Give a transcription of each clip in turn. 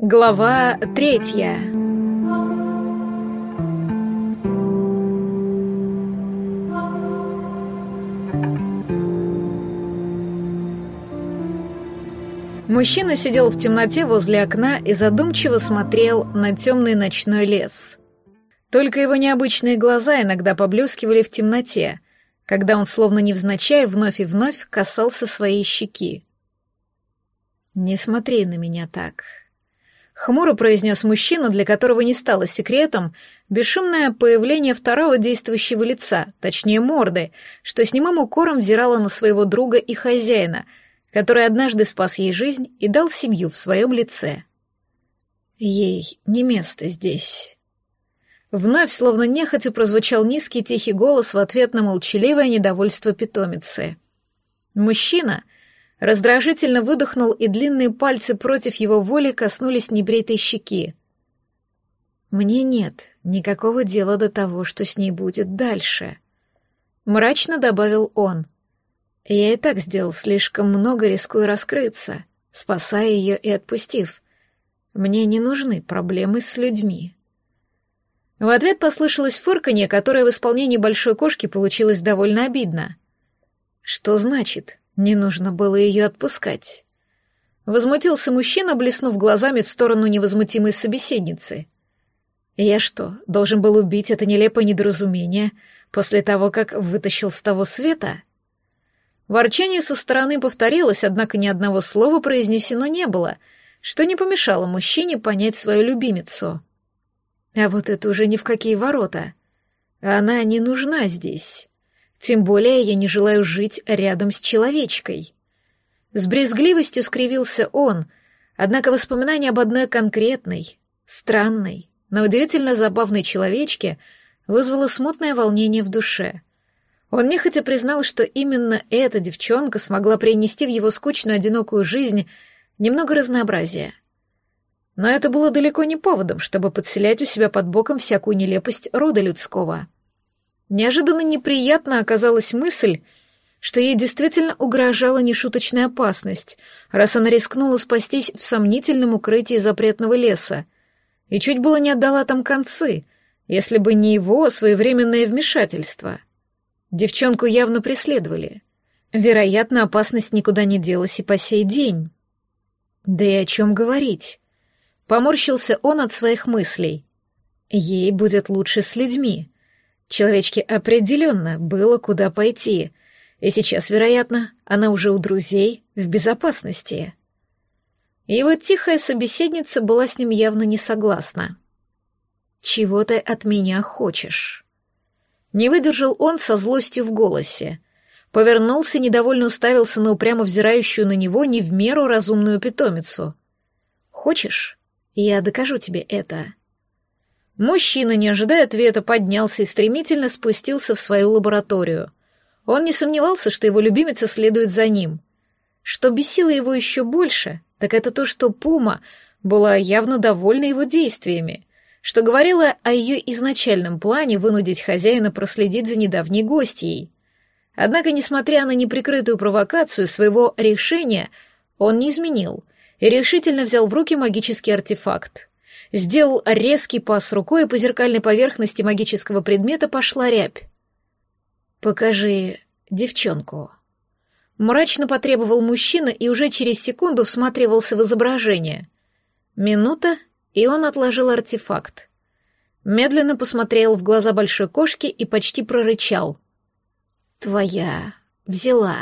Глава третья. Мужчина сидел в темноте возле окна и задумчиво смотрел на темный ночной лес. Только его необычные глаза иногда поблескивали в темноте, когда он, словно невзначай, вновь и вновь касался своей щеки. «Не смотри на меня так», Хмуро произнес мужчина, для которого не стало секретом бесшумное появление второго действующего лица, точнее морды, что с немым укором взирала на своего друга и хозяина, который однажды спас ей жизнь и дал семью в своем лице. Ей не место здесь. Вновь, словно нехотя, прозвучал низкий тихий голос в ответ на молчаливое недовольство питомицы. Мужчина — раздражительно выдохнул, и длинные пальцы против его воли коснулись небритой щеки. «Мне нет никакого дела до того, что с ней будет дальше», — мрачно добавил он. «Я и так сделал слишком много, рискуя раскрыться, спасая ее и отпустив. Мне не нужны проблемы с людьми». В ответ послышалось фырканье, которое в исполнении большой кошки получилось довольно обидно. «Что значит не нужно было ее отпускать. Возмутился мужчина, блеснув глазами в сторону невозмутимой собеседницы. Я что, должен был убить это нелепое недоразумение после того, как вытащил с того света? Ворчание со стороны повторилось, однако ни одного слова произнесено не было, что не помешало мужчине понять свою любимицу. А вот это уже ни в какие ворота. Она не нужна здесь. Тем более я не желаю жить рядом с человечкой. С брезгливостью скривился он, однако воспоминание об одной конкретной, странной, но удивительно забавной человечке вызвало смутное волнение в душе. Он нехотя признал, что именно эта девчонка смогла принести в его скучную одинокую жизнь немного разнообразия. Но это было далеко не поводом, чтобы подселять у себя под боком всякую нелепость рода людского. Неожиданно неприятно оказалась мысль, что ей действительно угрожала нешуточная опасность, раз она рискнула спастись в сомнительном укрытии запретного леса, и чуть было не отдала там концы, если бы не его своевременное вмешательство. Девчонку явно преследовали. Вероятно, опасность никуда не делась и по сей день. Да и о чем говорить? Поморщился он от своих мыслей. Ей будет лучше с людьми. Человечке определенно было куда пойти, и сейчас, вероятно, она уже у друзей в безопасности. Его тихая собеседница была с ним явно не согласна. «Чего ты от меня хочешь?» Не выдержал он со злостью в голосе. Повернулся, недовольно уставился на упрямо взирающую на него не в меру разумную питомицу. «Хочешь? Я докажу тебе это». Мужчина, не ожидая ответа, поднялся и стремительно спустился в свою лабораторию. Он не сомневался, что его любимица следует за ним. Что бесило его еще больше, так это то, что Пума была явно довольна его действиями, что говорила о ее изначальном плане вынудить хозяина проследить за недавней гостьей. Однако, несмотря на неприкрытую провокацию своего решения, он не изменил и решительно взял в руки магический артефакт. Сделал резкий пас рукой, и по зеркальной поверхности магического предмета пошла рябь. «Покажи девчонку». Мрачно потребовал мужчина и уже через секунду всматривался в изображение. Минута, и он отложил артефакт. Медленно посмотрел в глаза большой кошки и почти прорычал. «Твоя взяла».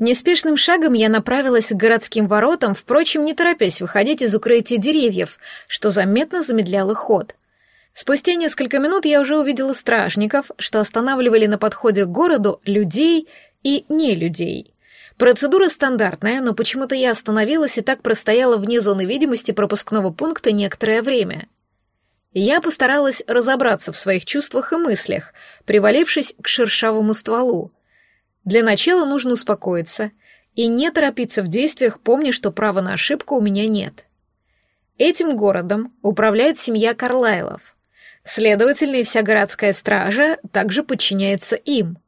Неспешным шагом я направилась к городским воротам, впрочем, не торопясь выходить из укрытия деревьев, что заметно замедляло ход. Спустя несколько минут я уже увидела стражников, что останавливали на подходе к городу людей и не людей. Процедура стандартная, но почему-то я остановилась и так простояла вне зоны видимости пропускного пункта некоторое время. Я постаралась разобраться в своих чувствах и мыслях, привалившись к шершавому стволу. Для начала нужно успокоиться и не торопиться в действиях, помня, что права на ошибку у меня нет. Этим городом управляет семья Карлайлов. Следовательно, и вся городская стража также подчиняется им.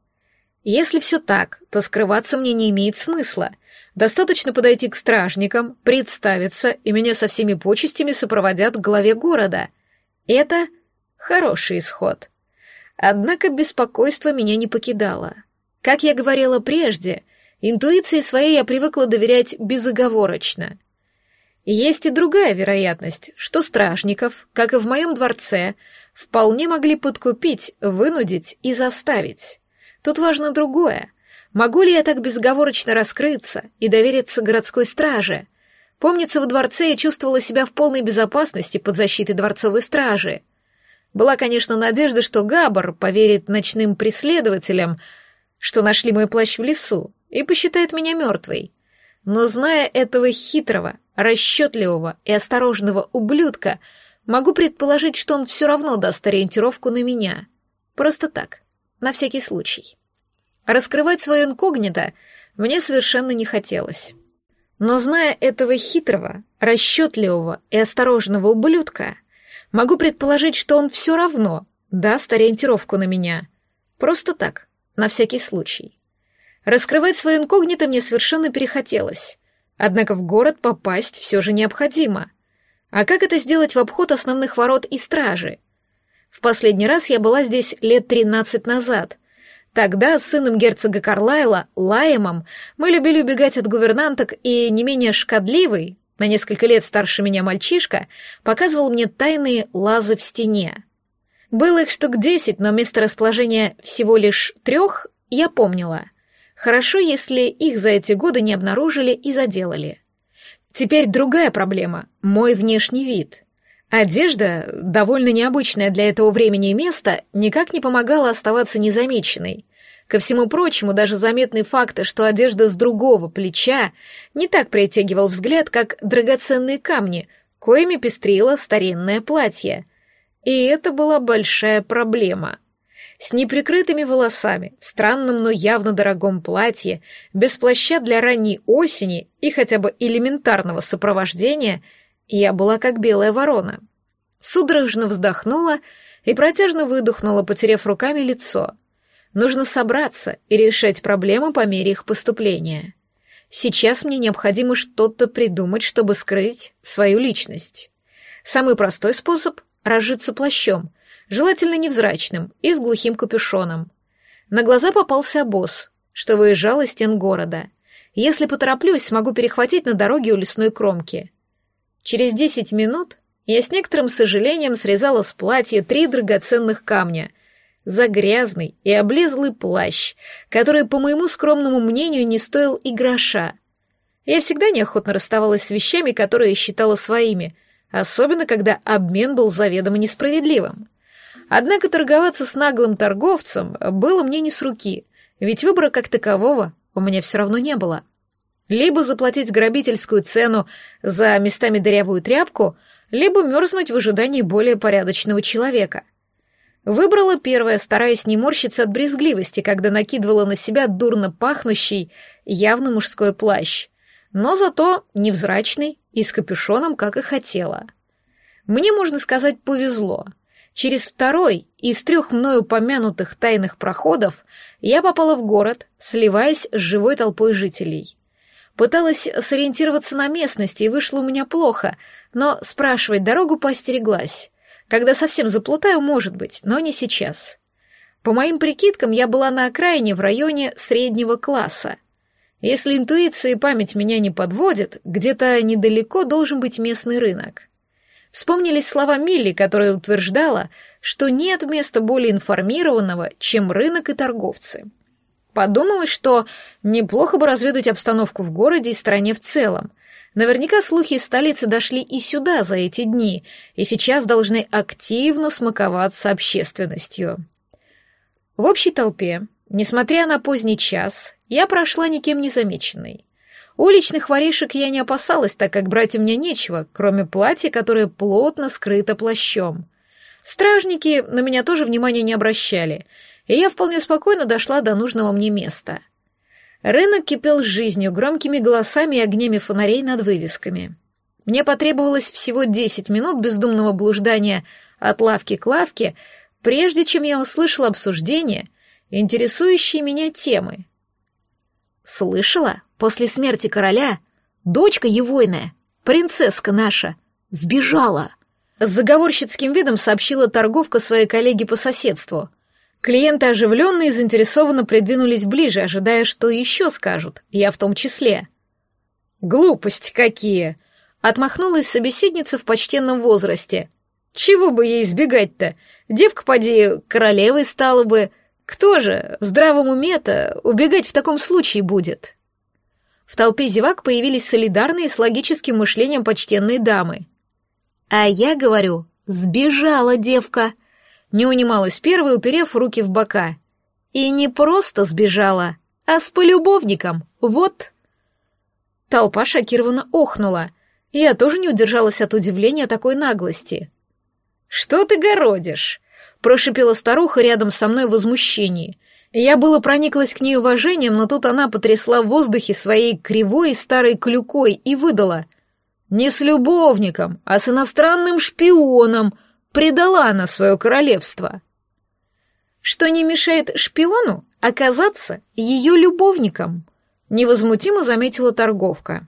Если все так, то скрываться мне не имеет смысла. Достаточно подойти к стражникам, представиться, и меня со всеми почестями сопроводят к главе города. Это хороший исход. Однако беспокойство меня не покидало. Как я говорила прежде, интуиции своей я привыкла доверять безоговорочно. Есть и другая вероятность, что стражников, как и в моем дворце, вполне могли подкупить, вынудить и заставить. Тут важно другое. Могу ли я так безоговорочно раскрыться и довериться городской страже? Помнится, во дворце я чувствовала себя в полной безопасности под защитой дворцовой стражи. Была, конечно, надежда, что Габар поверит ночным преследователям, что нашли мой плащ в лесу, и посчитает меня мертвой. Но зная этого хитрого, расчетливого и осторожного ублюдка, могу предположить, что он все равно даст ориентировку на меня. Просто так, на всякий случай. Раскрывать свое инкогнито мне совершенно не хотелось. Но зная этого хитрого, расчетливого и осторожного ублюдка, могу предположить, что он все равно даст ориентировку на меня. Просто так, на всякий случай. Раскрывать свое инкогнито мне совершенно перехотелось. Однако в город попасть все же необходимо. А как это сделать в обход основных ворот и стражи? В последний раз я была здесь лет тринадцать назад. Тогда с сыном герцога Карлайла, Лаемом, мы любили убегать от гувернанток, и не менее шкодливый, на несколько лет старше меня мальчишка, показывал мне тайные лазы в стене. Было их штук десять, но место расположения всего лишь трех я помнила. Хорошо, если их за эти годы не обнаружили и заделали. Теперь другая проблема — мой внешний вид. Одежда, довольно необычная для этого времени и места, никак не помогала оставаться незамеченной. Ко всему прочему, даже заметный факт, что одежда с другого плеча не так притягивал взгляд, как драгоценные камни, коими пестрило старинное платье. И это была большая проблема с неприкрытыми волосами, в странном, но явно дорогом платье, без плаща для ранней осени и хотя бы элементарного сопровождения, я была как белая ворона. Судорожно вздохнула и протяжно выдохнула, потеряв руками лицо. Нужно собраться и решать проблемы по мере их поступления. Сейчас мне необходимо что-то придумать, чтобы скрыть свою личность. Самый простой способ — разжиться плащом — желательно невзрачным и с глухим капюшоном. На глаза попался обоз, что выезжал из стен города. Если потороплюсь, смогу перехватить на дороге у лесной кромки. Через десять минут я с некоторым сожалением срезала с платья три драгоценных камня за грязный и облезлый плащ, который, по моему скромному мнению, не стоил и гроша. Я всегда неохотно расставалась с вещами, которые считала своими, особенно когда обмен был заведомо несправедливым. Однако торговаться с наглым торговцем было мне не с руки, ведь выбора как такового у меня все равно не было. Либо заплатить грабительскую цену за местами дырявую тряпку, либо мерзнуть в ожидании более порядочного человека. Выбрала первое, стараясь не морщиться от брезгливости, когда накидывала на себя дурно пахнущий, явно мужской плащ, но зато невзрачный и с капюшоном, как и хотела. Мне, можно сказать, повезло — Через второй из трех мною помянутых тайных проходов я попала в город, сливаясь с живой толпой жителей. Пыталась сориентироваться на местности, и вышло у меня плохо, но спрашивать дорогу поостереглась. Когда совсем заплутаю, может быть, но не сейчас. По моим прикидкам, я была на окраине в районе среднего класса. Если интуиция и память меня не подводят, где-то недалеко должен быть местный рынок. Вспомнились слова Милли, которая утверждала, что нет места более информированного, чем рынок и торговцы. Подумалось, что неплохо бы разведать обстановку в городе и стране в целом. Наверняка слухи из столицы дошли и сюда за эти дни, и сейчас должны активно смаковаться общественностью. В общей толпе, несмотря на поздний час, я прошла никем не замеченной. Уличных воришек я не опасалась, так как брать у меня нечего, кроме платья, которое плотно скрыто плащом. Стражники на меня тоже внимания не обращали, и я вполне спокойно дошла до нужного мне места. Рынок кипел жизнью, громкими голосами и огнями фонарей над вывесками. Мне потребовалось всего десять минут бездумного блуждания от лавки к лавке, прежде чем я услышала обсуждение, интересующие меня темы. Слышала, после смерти короля дочка Евойная, принцесска наша, сбежала. С заговорщицким видом сообщила торговка своей коллеге по соседству. Клиенты оживленно и заинтересованно придвинулись ближе, ожидая, что еще скажут, я в том числе. «Глупости какие!» — отмахнулась собеседница в почтенном возрасте. «Чего бы ей избегать-то? Девка, поди, королевой стала бы. Кто же в здравом уме-то убегать в таком случае будет?» В толпе зевак появились солидарные с логическим мышлением почтенные дамы. «А я говорю, сбежала девка!» Не унималась первой, уперев руки в бока. «И не просто сбежала, а с полюбовником, вот!» Толпа шокированно охнула. Я тоже не удержалась от удивления такой наглости. «Что ты городишь?» — прошипела старуха рядом со мной в возмущении. Я было прониклась к ней уважением, но тут она потрясла в воздухе своей кривой старой клюкой и выдала. «Не с любовником, а с иностранным шпионом предала она свое королевство». Что не мешает шпиону оказаться ее любовником? Невозмутимо заметила торговка.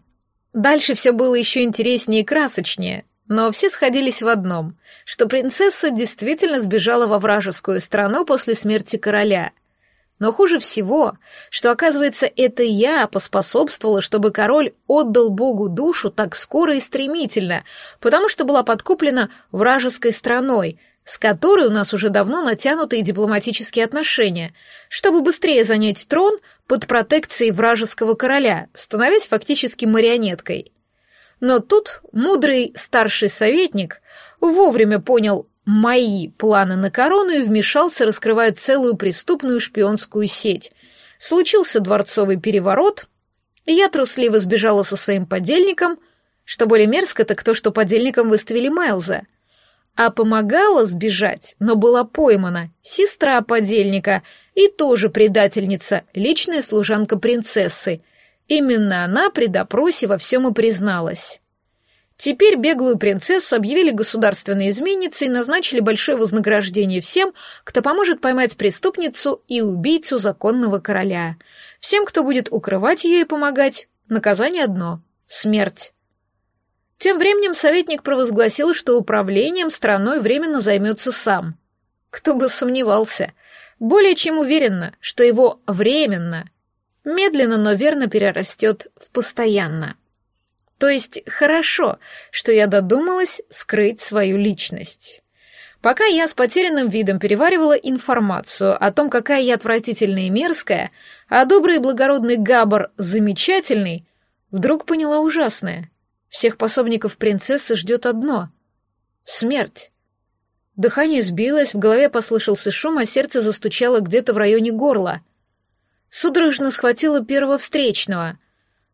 Дальше все было еще интереснее и красочнее, но все сходились в одном, что принцесса действительно сбежала во вражескую страну после смерти короля. Но хуже всего, что, оказывается, это я поспособствовала, чтобы король отдал Богу душу так скоро и стремительно, потому что была подкуплена вражеской страной, с которой у нас уже давно натянутые дипломатические отношения, чтобы быстрее занять трон под протекцией вражеского короля, становясь фактически марионеткой. Но тут мудрый старший советник вовремя понял мои планы на корону и вмешался, раскрывая целую преступную шпионскую сеть. Случился дворцовый переворот, и я трусливо сбежала со своим подельником, что более мерзко, так то, что подельником выставили Майлза — а помогала сбежать, но была поймана сестра подельника и тоже предательница, личная служанка принцессы. Именно она при допросе во всем и призналась. Теперь беглую принцессу объявили государственной изменницей и назначили большое вознаграждение всем, кто поможет поймать преступницу и убийцу законного короля. Всем, кто будет укрывать ее и помогать, наказание одно — смерть. Тем временем советник провозгласил, что управлением страной временно займется сам. Кто бы сомневался. Более чем уверенно, что его временно, медленно, но верно перерастет в постоянно. То есть хорошо, что я додумалась скрыть свою личность. Пока я с потерянным видом переваривала информацию о том, какая я отвратительная и мерзкая, а добрый и благородный Габар замечательный, вдруг поняла ужасное — всех пособников принцессы ждет одно — смерть. Дыхание сбилось, в голове послышался шум, а сердце застучало где-то в районе горла. Судорожно схватила первого встречного,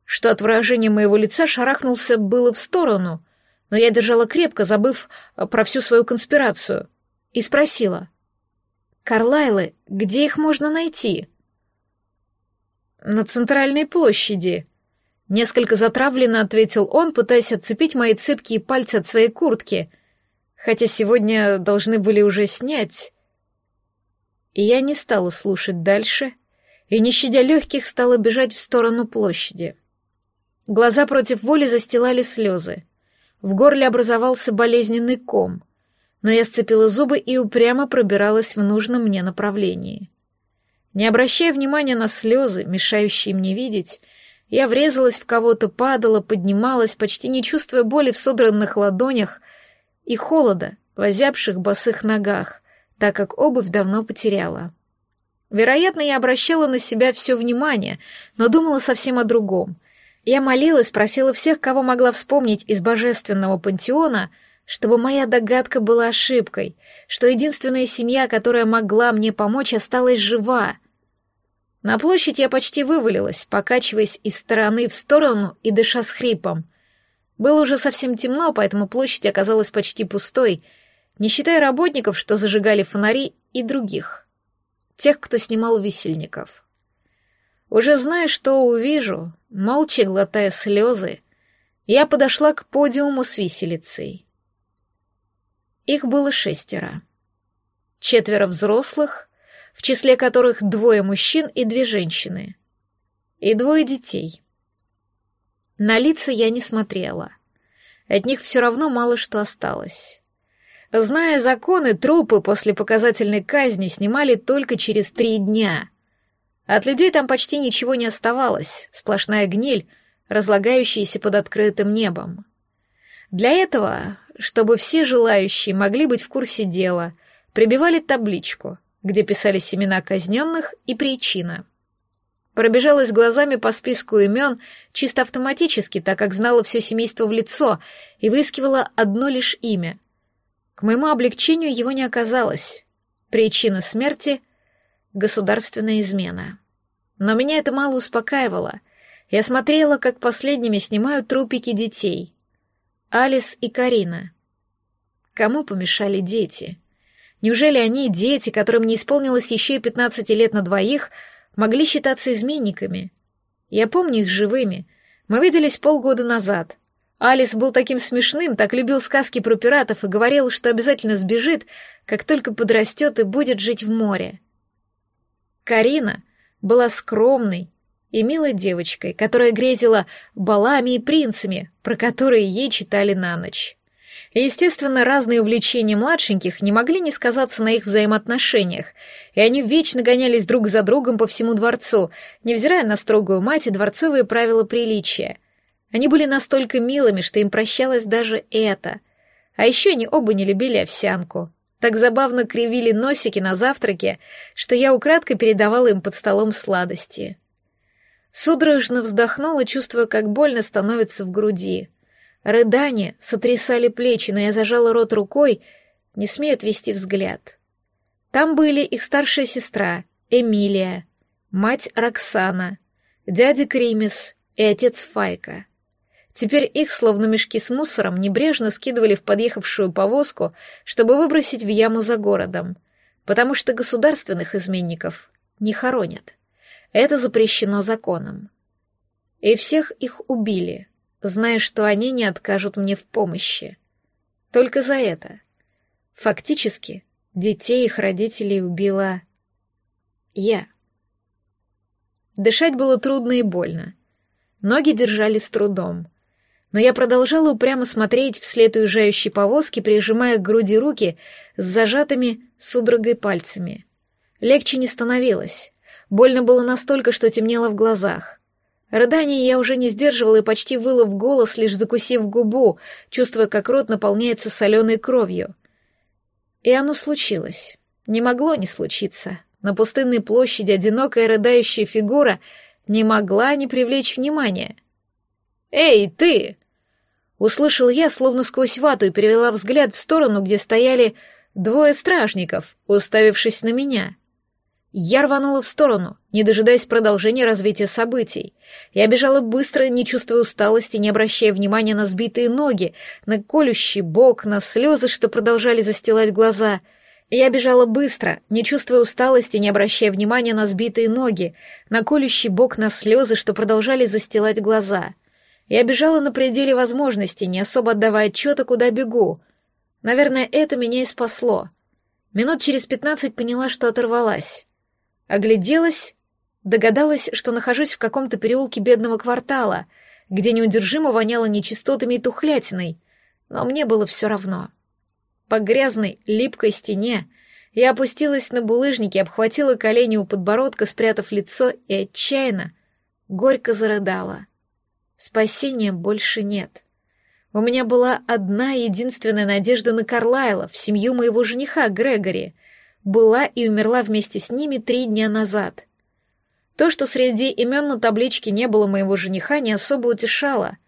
что от выражения моего лица шарахнулся было в сторону, но я держала крепко, забыв про всю свою конспирацию, и спросила. «Карлайлы, где их можно найти?» «На центральной площади», Несколько затравленно ответил он, пытаясь отцепить мои цепкие пальцы от своей куртки, хотя сегодня должны были уже снять. И я не стала слушать дальше, и, не щадя легких, стала бежать в сторону площади. Глаза против воли застилали слезы. В горле образовался болезненный ком, но я сцепила зубы и упрямо пробиралась в нужном мне направлении. Не обращая внимания на слезы, мешающие мне видеть, я врезалась в кого-то, падала, поднималась, почти не чувствуя боли в содранных ладонях и холода в босых ногах, так как обувь давно потеряла. Вероятно, я обращала на себя все внимание, но думала совсем о другом. Я молилась, просила всех, кого могла вспомнить из божественного пантеона, чтобы моя догадка была ошибкой, что единственная семья, которая могла мне помочь, осталась жива — на площадь я почти вывалилась, покачиваясь из стороны в сторону и дыша с хрипом. Было уже совсем темно, поэтому площадь оказалась почти пустой, не считая работников, что зажигали фонари, и других. Тех, кто снимал висельников. Уже зная, что увижу, молча глотая слезы, я подошла к подиуму с виселицей. Их было шестеро. Четверо взрослых, в числе которых двое мужчин и две женщины. И двое детей. На лица я не смотрела. От них все равно мало что осталось. Зная законы, трупы после показательной казни снимали только через три дня. От людей там почти ничего не оставалось, сплошная гниль, разлагающаяся под открытым небом. Для этого, чтобы все желающие могли быть в курсе дела, прибивали табличку, где писались имена казненных и причина. Пробежалась глазами по списку имен чисто автоматически, так как знала все семейство в лицо и выискивала одно лишь имя. К моему облегчению его не оказалось. Причина смерти — государственная измена. Но меня это мало успокаивало. Я смотрела, как последними снимают трупики детей. Алис и Карина. Кому помешали дети? Неужели они, дети, которым не исполнилось еще и пятнадцати лет на двоих, могли считаться изменниками? Я помню их живыми. Мы виделись полгода назад. Алис был таким смешным, так любил сказки про пиратов и говорил, что обязательно сбежит, как только подрастет и будет жить в море. Карина была скромной и милой девочкой, которая грезила балами и принцами, про которые ей читали на ночь. Естественно, разные увлечения младшеньких не могли не сказаться на их взаимоотношениях, и они вечно гонялись друг за другом по всему дворцу, невзирая на строгую мать и дворцовые правила приличия. Они были настолько милыми, что им прощалось даже это. А еще они оба не любили овсянку. Так забавно кривили носики на завтраке, что я украдкой передавала им под столом сладости. Судорожно вздохнула, чувствуя, как больно становится в груди — Рыдания сотрясали плечи, но я зажала рот рукой, не смея отвести взгляд. Там были их старшая сестра, Эмилия, мать Роксана, дядя Кримис и отец Файка. Теперь их, словно мешки с мусором, небрежно скидывали в подъехавшую повозку, чтобы выбросить в яму за городом, потому что государственных изменников не хоронят. Это запрещено законом. И всех их убили — зная, что они не откажут мне в помощи. Только за это. Фактически, детей их родителей убила я. Дышать было трудно и больно. Ноги держали с трудом. Но я продолжала упрямо смотреть вслед уезжающей повозки, прижимая к груди руки с зажатыми судорогой пальцами. Легче не становилось. Больно было настолько, что темнело в глазах. Рыдание я уже не сдерживала и почти выла в голос, лишь закусив губу, чувствуя, как рот наполняется соленой кровью. И оно случилось. Не могло не случиться. На пустынной площади одинокая рыдающая фигура не могла не привлечь внимания. «Эй, ты!» Услышал я, словно сквозь вату, и перевела взгляд в сторону, где стояли двое стражников, уставившись на меня — я рванула в сторону, не дожидаясь продолжения развития событий. Я бежала быстро, не чувствуя усталости, не обращая внимания на сбитые ноги, на колющий бок, на слезы, что продолжали застилать глаза. Я бежала быстро, не чувствуя усталости, не обращая внимания на сбитые ноги, на колющий бок, на слезы, что продолжали застилать глаза. Я бежала на пределе возможностей, не особо отдавая отчета, куда бегу. Наверное, это меня и спасло. Минут через пятнадцать поняла, что оторвалась. Огляделась, догадалась, что нахожусь в каком-то переулке бедного квартала, где неудержимо воняло нечистотами и тухлятиной, но мне было все равно. По грязной, липкой стене я опустилась на булыжники, обхватила колени у подбородка, спрятав лицо, и отчаянно, горько зарыдала. Спасения больше нет. У меня была одна единственная надежда на Карлайла, в семью моего жениха Грегори — была и умерла вместе с ними три дня назад. То, что среди имен на табличке не было моего жениха, не особо утешало.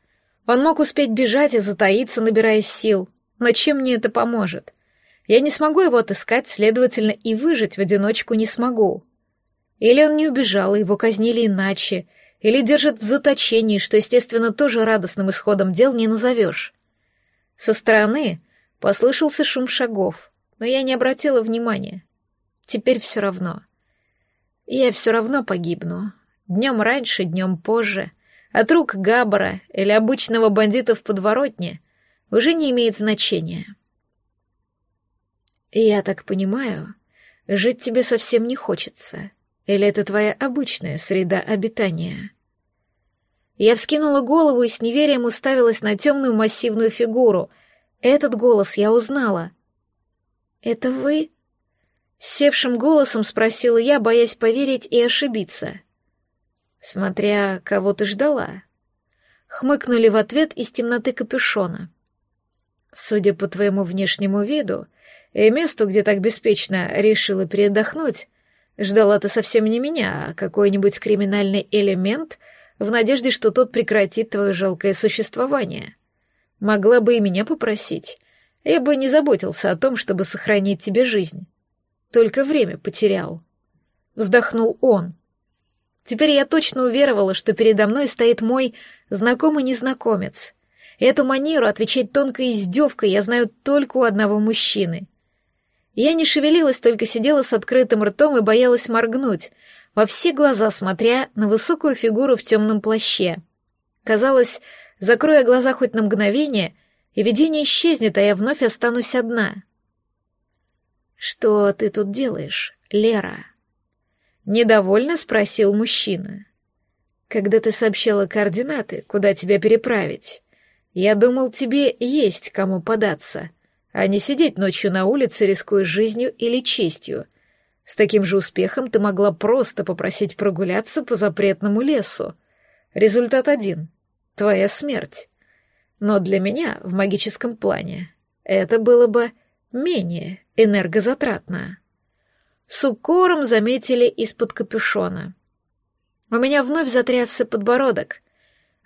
Он мог успеть бежать и затаиться, набираясь сил. Но чем мне это поможет? Я не смогу его отыскать, следовательно, и выжить в одиночку не смогу. Или он не убежал, и его казнили иначе, или держат в заточении, что, естественно, тоже радостным исходом дел не назовешь. Со стороны послышался шум шагов но я не обратила внимания. Теперь все равно. Я все равно погибну. Днем раньше, днем позже. От рук Габбара или обычного бандита в подворотне уже не имеет значения. «Я так понимаю, жить тебе совсем не хочется. Или это твоя обычная среда обитания?» Я вскинула голову и с неверием уставилась на темную массивную фигуру. Этот голос я узнала. «Это вы?» Севшим голосом спросила я, боясь поверить и ошибиться. «Смотря кого ты ждала», хмыкнули в ответ из темноты капюшона. Судя по твоему внешнему виду и месту, где так беспечно решила передохнуть, ждала ты совсем не меня, а какой-нибудь криминальный элемент в надежде, что тот прекратит твое жалкое существование. Могла бы и меня попросить. Я бы не заботился о том, чтобы сохранить тебе жизнь. Только время потерял. Вздохнул он. Теперь я точно уверовала, что передо мной стоит мой знакомый незнакомец. Эту манеру отвечать тонкой издевкой я знаю только у одного мужчины. Я не шевелилась, только сидела с открытым ртом и боялась моргнуть, во все глаза смотря на высокую фигуру в темном плаще. Казалось, закроя глаза хоть на мгновение, и видение исчезнет, а я вновь останусь одна. «Что ты тут делаешь, Лера?» Недовольно спросил мужчина. Когда ты сообщала координаты, куда тебя переправить, я думал, тебе есть кому податься, а не сидеть ночью на улице, рискуя жизнью или честью. С таким же успехом ты могла просто попросить прогуляться по запретному лесу. Результат один — твоя смерть. Но для меня в магическом плане это было бы менее энергозатратно с укором заметили из-под капюшона. У меня вновь затрясся подбородок,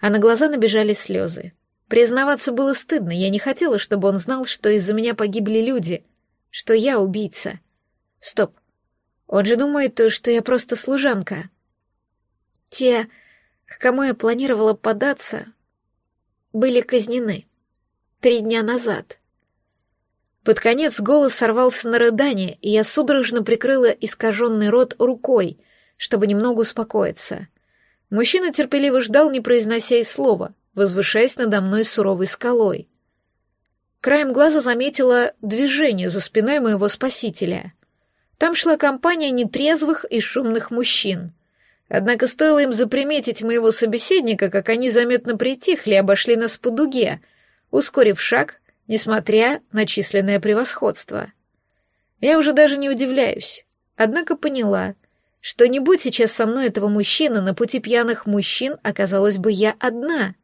а на глаза набежали слезы. Признаваться было стыдно, я не хотела, чтобы он знал, что из-за меня погибли люди, что я убийца. Стоп, он же думает, что я просто служанка. Те, к кому я планировала податься, были казнены три дня назад. Под конец голос сорвался на рыдание, и я судорожно прикрыла искаженный рот рукой, чтобы немного успокоиться. Мужчина терпеливо ждал, не произнося и слова, возвышаясь надо мной суровой скалой. Краем глаза заметила движение за спиной моего спасителя. Там шла компания нетрезвых и шумных мужчин. Однако стоило им заприметить моего собеседника, как они заметно притихли и обошли нас по дуге, ускорив шаг несмотря на численное превосходство. Я уже даже не удивляюсь, однако поняла, что не будь сейчас со мной этого мужчины, на пути пьяных мужчин оказалась бы я одна.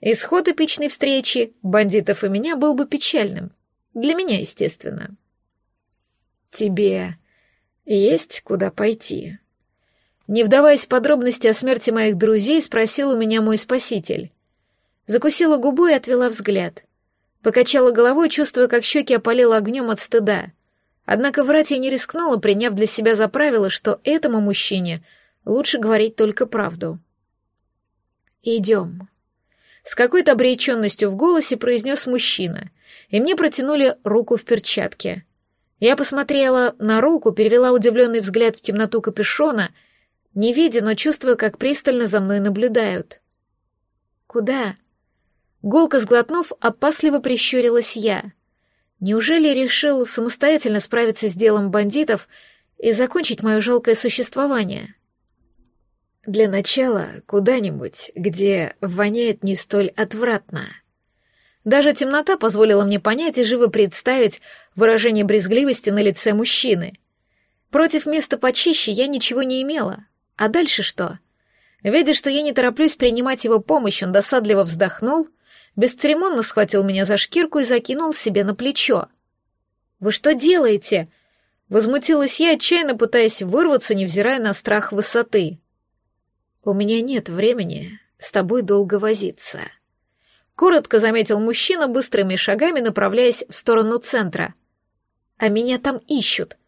Исход эпичной встречи бандитов и меня был бы печальным. Для меня, естественно. «Тебе есть куда пойти?» Не вдаваясь в подробности о смерти моих друзей, спросил у меня мой спаситель. Закусила губу и отвела взгляд. Покачала головой, чувствуя, как щеки опалило огнем от стыда. Однако врать я не рискнула, приняв для себя за правило, что этому мужчине лучше говорить только правду. «Идем». С какой-то обреченностью в голосе произнес мужчина, и мне протянули руку в перчатке. Я посмотрела на руку, перевела удивленный взгляд в темноту капюшона, не видя, но чувствуя, как пристально за мной наблюдают. «Куда?» Голко сглотнув, опасливо прищурилась я. Неужели решил самостоятельно справиться с делом бандитов и закончить мое жалкое существование? Для начала куда-нибудь, где воняет не столь отвратно. Даже темнота позволила мне понять и живо представить выражение брезгливости на лице мужчины. Против места почище я ничего не имела. А дальше что? Видя, что я не тороплюсь принимать его помощь, он досадливо вздохнул — бесцеремонно схватил меня за шкирку и закинул себе на плечо. «Вы что делаете?» Возмутилась я, отчаянно пытаясь вырваться, невзирая на страх высоты. «У меня нет времени с тобой долго возиться». Коротко заметил мужчина, быстрыми шагами направляясь в сторону центра. «А меня там ищут».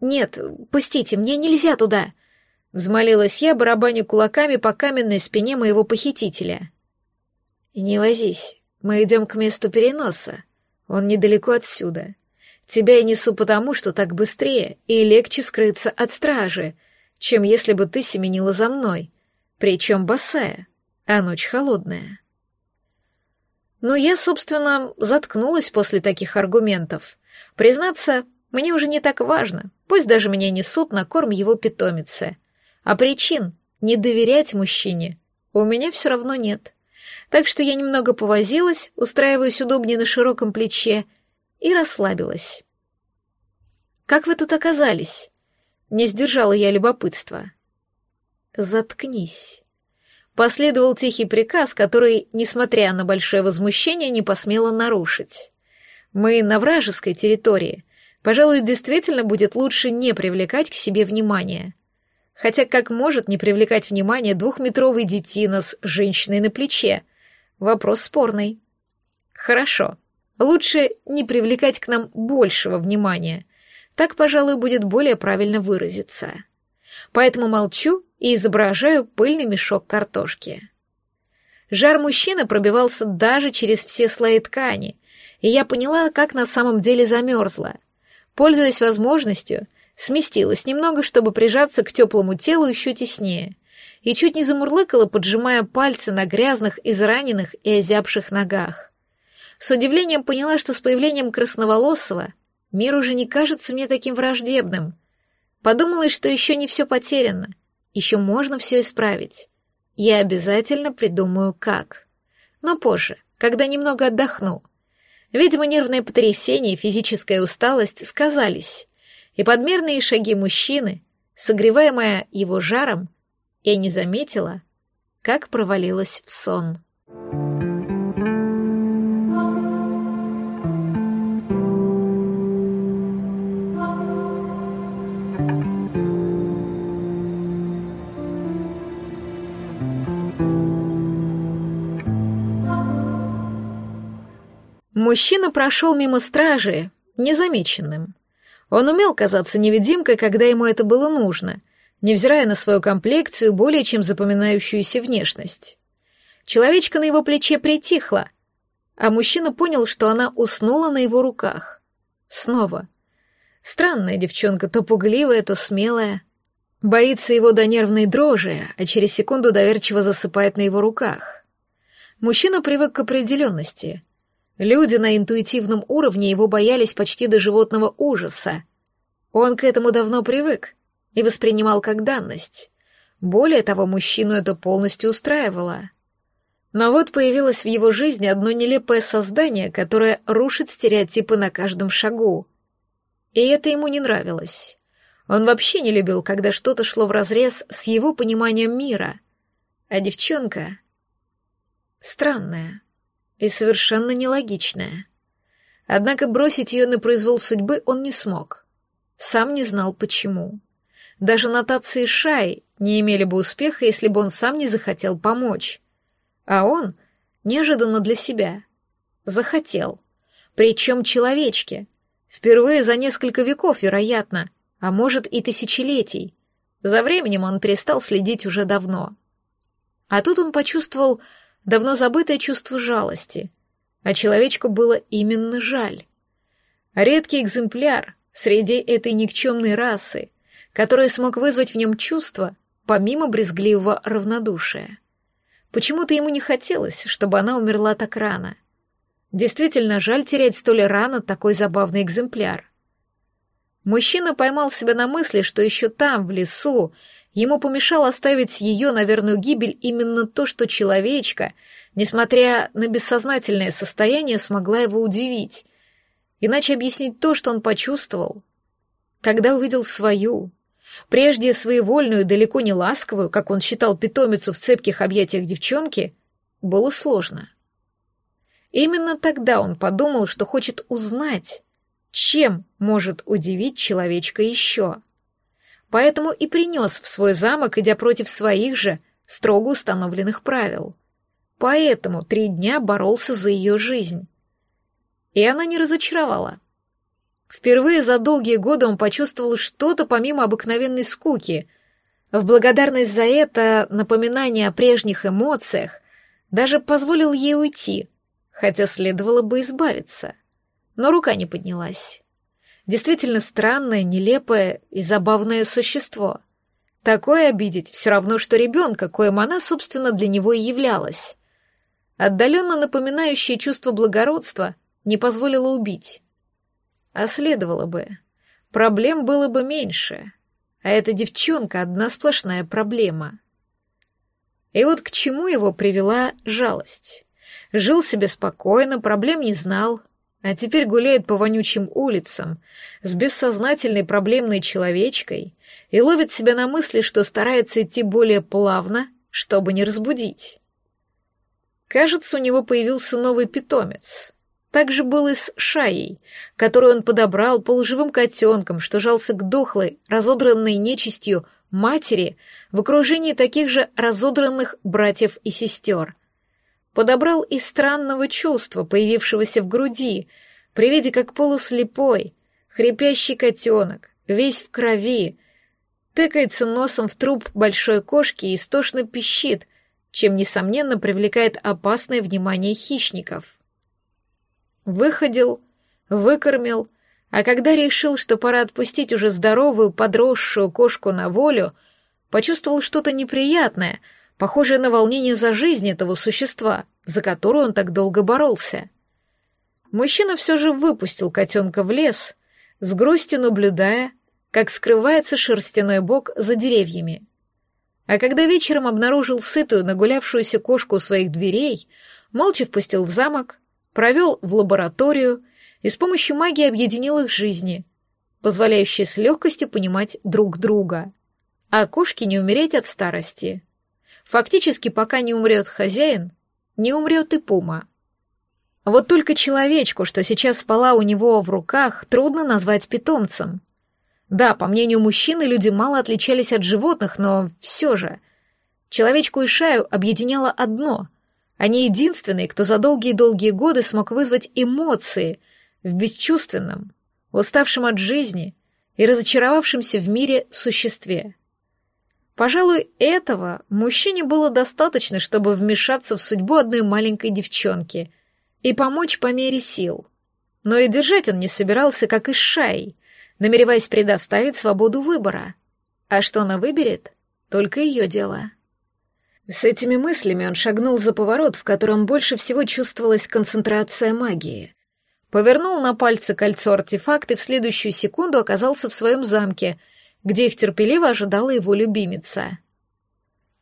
«Нет, пустите, мне нельзя туда!» Взмолилась я, барабаню кулаками по каменной спине моего похитителя. «Не возись, мы идем к месту переноса. Он недалеко отсюда. Тебя я несу потому, что так быстрее и легче скрыться от стражи, чем если бы ты семенила за мной, причем босая, а ночь холодная». Но я, собственно, заткнулась после таких аргументов. Признаться, мне уже не так важно, пусть даже меня несут на корм его питомицы. А причин не доверять мужчине у меня все равно нет. Так что я немного повозилась, устраиваясь удобнее на широком плече, и расслабилась. «Как вы тут оказались?» Не сдержала я любопытства. «Заткнись». Последовал тихий приказ, который, несмотря на большое возмущение, не посмела нарушить. «Мы на вражеской территории. Пожалуй, действительно будет лучше не привлекать к себе внимания. Хотя как может не привлекать внимание двухметровый детина с женщиной на плече? Вопрос спорный. Хорошо. Лучше не привлекать к нам большего внимания. Так, пожалуй, будет более правильно выразиться. Поэтому молчу и изображаю пыльный мешок картошки. Жар мужчины пробивался даже через все слои ткани, и я поняла, как на самом деле замерзла. Пользуясь возможностью, сместилась немного, чтобы прижаться к теплому телу еще теснее, и чуть не замурлыкала, поджимая пальцы на грязных, израненных и озябших ногах. С удивлением поняла, что с появлением красноволосого мир уже не кажется мне таким враждебным. Подумала, что еще не все потеряно, еще можно все исправить. Я обязательно придумаю, как. Но позже, когда немного отдохну. Видимо, нервное потрясение и физическая усталость сказались, и подмерные шаги мужчины, согреваемая его жаром, я не заметила, как провалилась в сон. Мужчина прошел мимо стражи незамеченным. Он умел казаться невидимкой, когда ему это было нужно, невзирая на свою комплекцию более чем запоминающуюся внешность. Человечка на его плече притихла, а мужчина понял, что она уснула на его руках. Снова. Странная девчонка, то пугливая, то смелая. Боится его до нервной дрожи, а через секунду доверчиво засыпает на его руках. Мужчина привык к определенности. Люди на интуитивном уровне его боялись почти до животного ужаса. Он к этому давно привык и воспринимал как данность. Более того, мужчину это полностью устраивало. Но вот появилось в его жизни одно нелепое создание, которое рушит стереотипы на каждом шагу. И это ему не нравилось. Он вообще не любил, когда что-то шло вразрез с его пониманием мира. А девчонка... Странная и совершенно нелогичная. Однако бросить ее на произвол судьбы он не смог. Сам не знал, почему. Даже нотации Шай не имели бы успеха, если бы он сам не захотел помочь. А он, неожиданно для себя, захотел. Причем человечке. Впервые за несколько веков, вероятно, а может и тысячелетий. За временем он перестал следить уже давно. А тут он почувствовал давно забытое чувство жалости, а человечку было именно жаль. Редкий экземпляр среди этой никчемной расы, который смог вызвать в нем чувство, помимо брезгливого равнодушия. Почему-то ему не хотелось, чтобы она умерла так рано. Действительно, жаль терять столь рано такой забавный экземпляр. Мужчина поймал себя на мысли, что еще там, в лесу, Ему помешало оставить ее на верную гибель именно то, что человечка, несмотря на бессознательное состояние, смогла его удивить. Иначе объяснить то, что он почувствовал, когда увидел свою, прежде своевольную, далеко не ласковую, как он считал питомицу в цепких объятиях девчонки, было сложно. Именно тогда он подумал, что хочет узнать, чем может удивить человечка еще поэтому и принес в свой замок, идя против своих же строго установленных правил. Поэтому три дня боролся за ее жизнь. И она не разочаровала. Впервые за долгие годы он почувствовал что-то помимо обыкновенной скуки. В благодарность за это напоминание о прежних эмоциях даже позволил ей уйти, хотя следовало бы избавиться. Но рука не поднялась. Действительно странное, нелепое и забавное существо. Такое обидеть все равно, что ребенка, коим она, собственно, для него и являлась. Отдаленно напоминающее чувство благородства не позволило убить. А следовало бы. Проблем было бы меньше. А эта девчонка — одна сплошная проблема. И вот к чему его привела жалость. Жил себе спокойно, проблем не знал, а теперь гуляет по вонючим улицам с бессознательной проблемной человечкой и ловит себя на мысли, что старается идти более плавно, чтобы не разбудить. Кажется, у него появился новый питомец. Так же был и с Шаей, которую он подобрал полуживым котенком, что жался к дохлой, разодранной нечистью матери в окружении таких же разодранных братьев и сестер. Подобрал из странного чувства, появившегося в груди, при виде как полуслепой, хрипящий котенок, весь в крови, тыкается носом в труп большой кошки и истошно пищит, чем, несомненно, привлекает опасное внимание хищников. Выходил, выкормил, а когда решил, что пора отпустить уже здоровую подросшую кошку на волю, почувствовал что-то неприятное, похожее на волнение за жизнь этого существа, за которую он так долго боролся. Мужчина все же выпустил котенка в лес, с грустью наблюдая, как скрывается шерстяной бок за деревьями. А когда вечером обнаружил сытую, нагулявшуюся кошку у своих дверей, молча впустил в замок, провел в лабораторию и с помощью магии объединил их жизни, позволяющие с легкостью понимать друг друга. А кошке не умереть от старости. Фактически, пока не умрет хозяин, не умрет и пума. Вот только человечку, что сейчас спала у него в руках, трудно назвать питомцем. Да, по мнению мужчины, люди мало отличались от животных, но все же. Человечку и Шаю объединяло одно. Они единственные, кто за долгие-долгие годы смог вызвать эмоции в бесчувственном, уставшем от жизни и разочаровавшемся в мире существе. Пожалуй, этого мужчине было достаточно, чтобы вмешаться в судьбу одной маленькой девчонки и помочь по мере сил. Но и держать он не собирался, как и Шай, намереваясь предоставить свободу выбора. А что она выберет, только ее дело. С этими мыслями он шагнул за поворот, в котором больше всего чувствовалась концентрация магии. Повернул на пальце кольцо артефакт и в следующую секунду оказался в своем замке, где их терпеливо ожидала его любимица.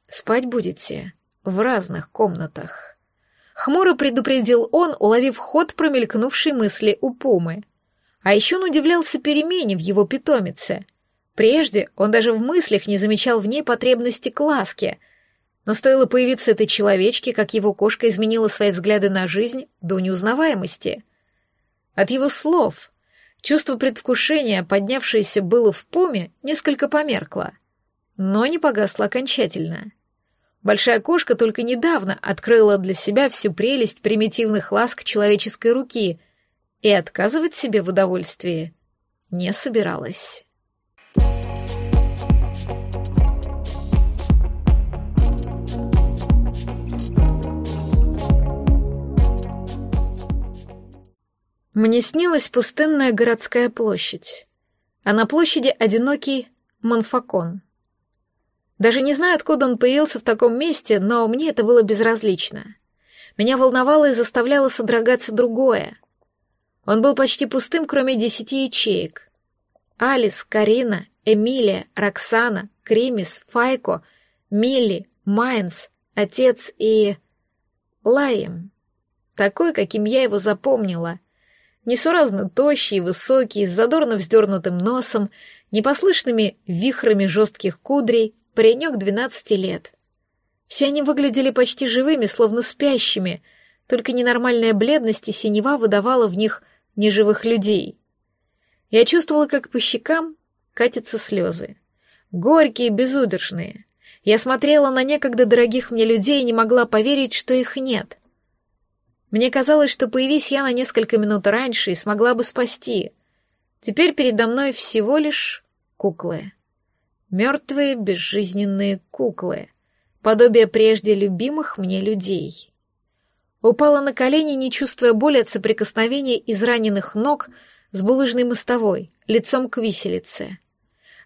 «Спать будете в разных комнатах». Хмуро предупредил он, уловив ход промелькнувшей мысли у Пумы — а еще он удивлялся перемене в его питомице. Прежде он даже в мыслях не замечал в ней потребности к ласке. Но стоило появиться этой человечке, как его кошка изменила свои взгляды на жизнь до неузнаваемости. От его слов чувство предвкушения, поднявшееся было в пуме, несколько померкло, но не погасло окончательно. Большая кошка только недавно открыла для себя всю прелесть примитивных ласк человеческой руки — и отказывать себе в удовольствии не собиралась. Мне снилась пустынная городская площадь, а на площади одинокий Монфакон. Даже не знаю, откуда он появился в таком месте, но мне это было безразлично. Меня волновало и заставляло содрогаться другое. Он был почти пустым, кроме десяти ячеек. Алис, Карина, Эмилия, Роксана, Кримис, Файко, Милли, Майнс, отец и... Лаем. Такой, каким я его запомнила. Несуразно тощий, высокий, с задорно вздернутым носом, непослышными вихрами жестких кудрей, паренек двенадцати лет. Все они выглядели почти живыми, словно спящими, только ненормальная бледность и синева выдавала в них неживых людей. Я чувствовала, как по щекам катятся слезы. Горькие, безудержные. Я смотрела на некогда дорогих мне людей и не могла поверить, что их нет. Мне казалось, что появись я на несколько минут раньше и смогла бы спасти. Теперь передо мной всего лишь куклы. Мертвые, безжизненные куклы. Подобие прежде любимых мне людей. Упала на колени, не чувствуя боли от соприкосновения израненных ног с булыжной мостовой, лицом к виселице.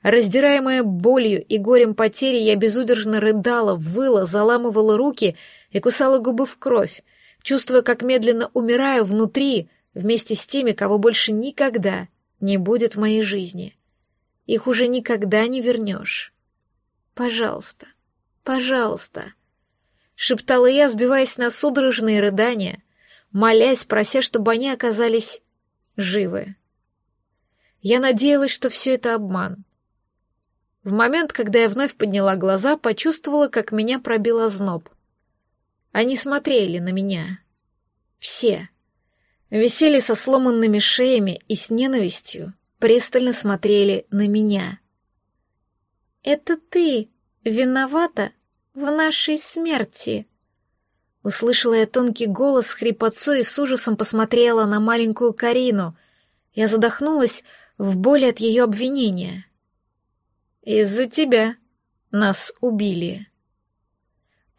Раздираемая болью и горем потери, я безудержно рыдала, выла, заламывала руки и кусала губы в кровь, чувствуя, как медленно умираю внутри вместе с теми, кого больше никогда не будет в моей жизни. Их уже никогда не вернешь. Пожалуйста, пожалуйста, шептала я, сбиваясь на судорожные рыдания, молясь, прося, чтобы они оказались живы. Я надеялась, что все это обман. В момент, когда я вновь подняла глаза, почувствовала, как меня пробил озноб. Они смотрели на меня. Все. Висели со сломанными шеями и с ненавистью пристально смотрели на меня. «Это ты виновата в нашей смерти?» Услышала я тонкий голос с хрипотцой и с ужасом посмотрела на маленькую Карину. Я задохнулась в боли от ее обвинения. «Из-за тебя нас убили», —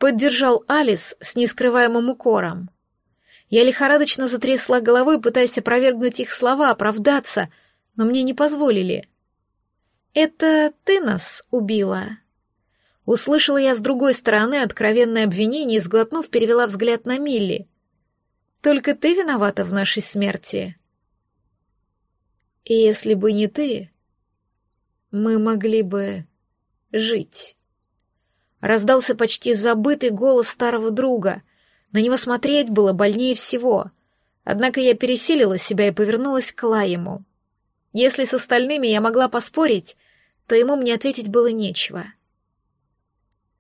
поддержал Алис с нескрываемым укором. Я лихорадочно затрясла головой, пытаясь опровергнуть их слова, оправдаться — но мне не позволили. «Это ты нас убила?» Услышала я с другой стороны откровенное обвинение и, сглотнув, перевела взгляд на Милли. «Только ты виновата в нашей смерти». «И если бы не ты, мы могли бы жить». Раздался почти забытый голос старого друга. На него смотреть было больнее всего. Однако я пересилила себя и повернулась к Лаему. Если с остальными я могла поспорить, то ему мне ответить было нечего.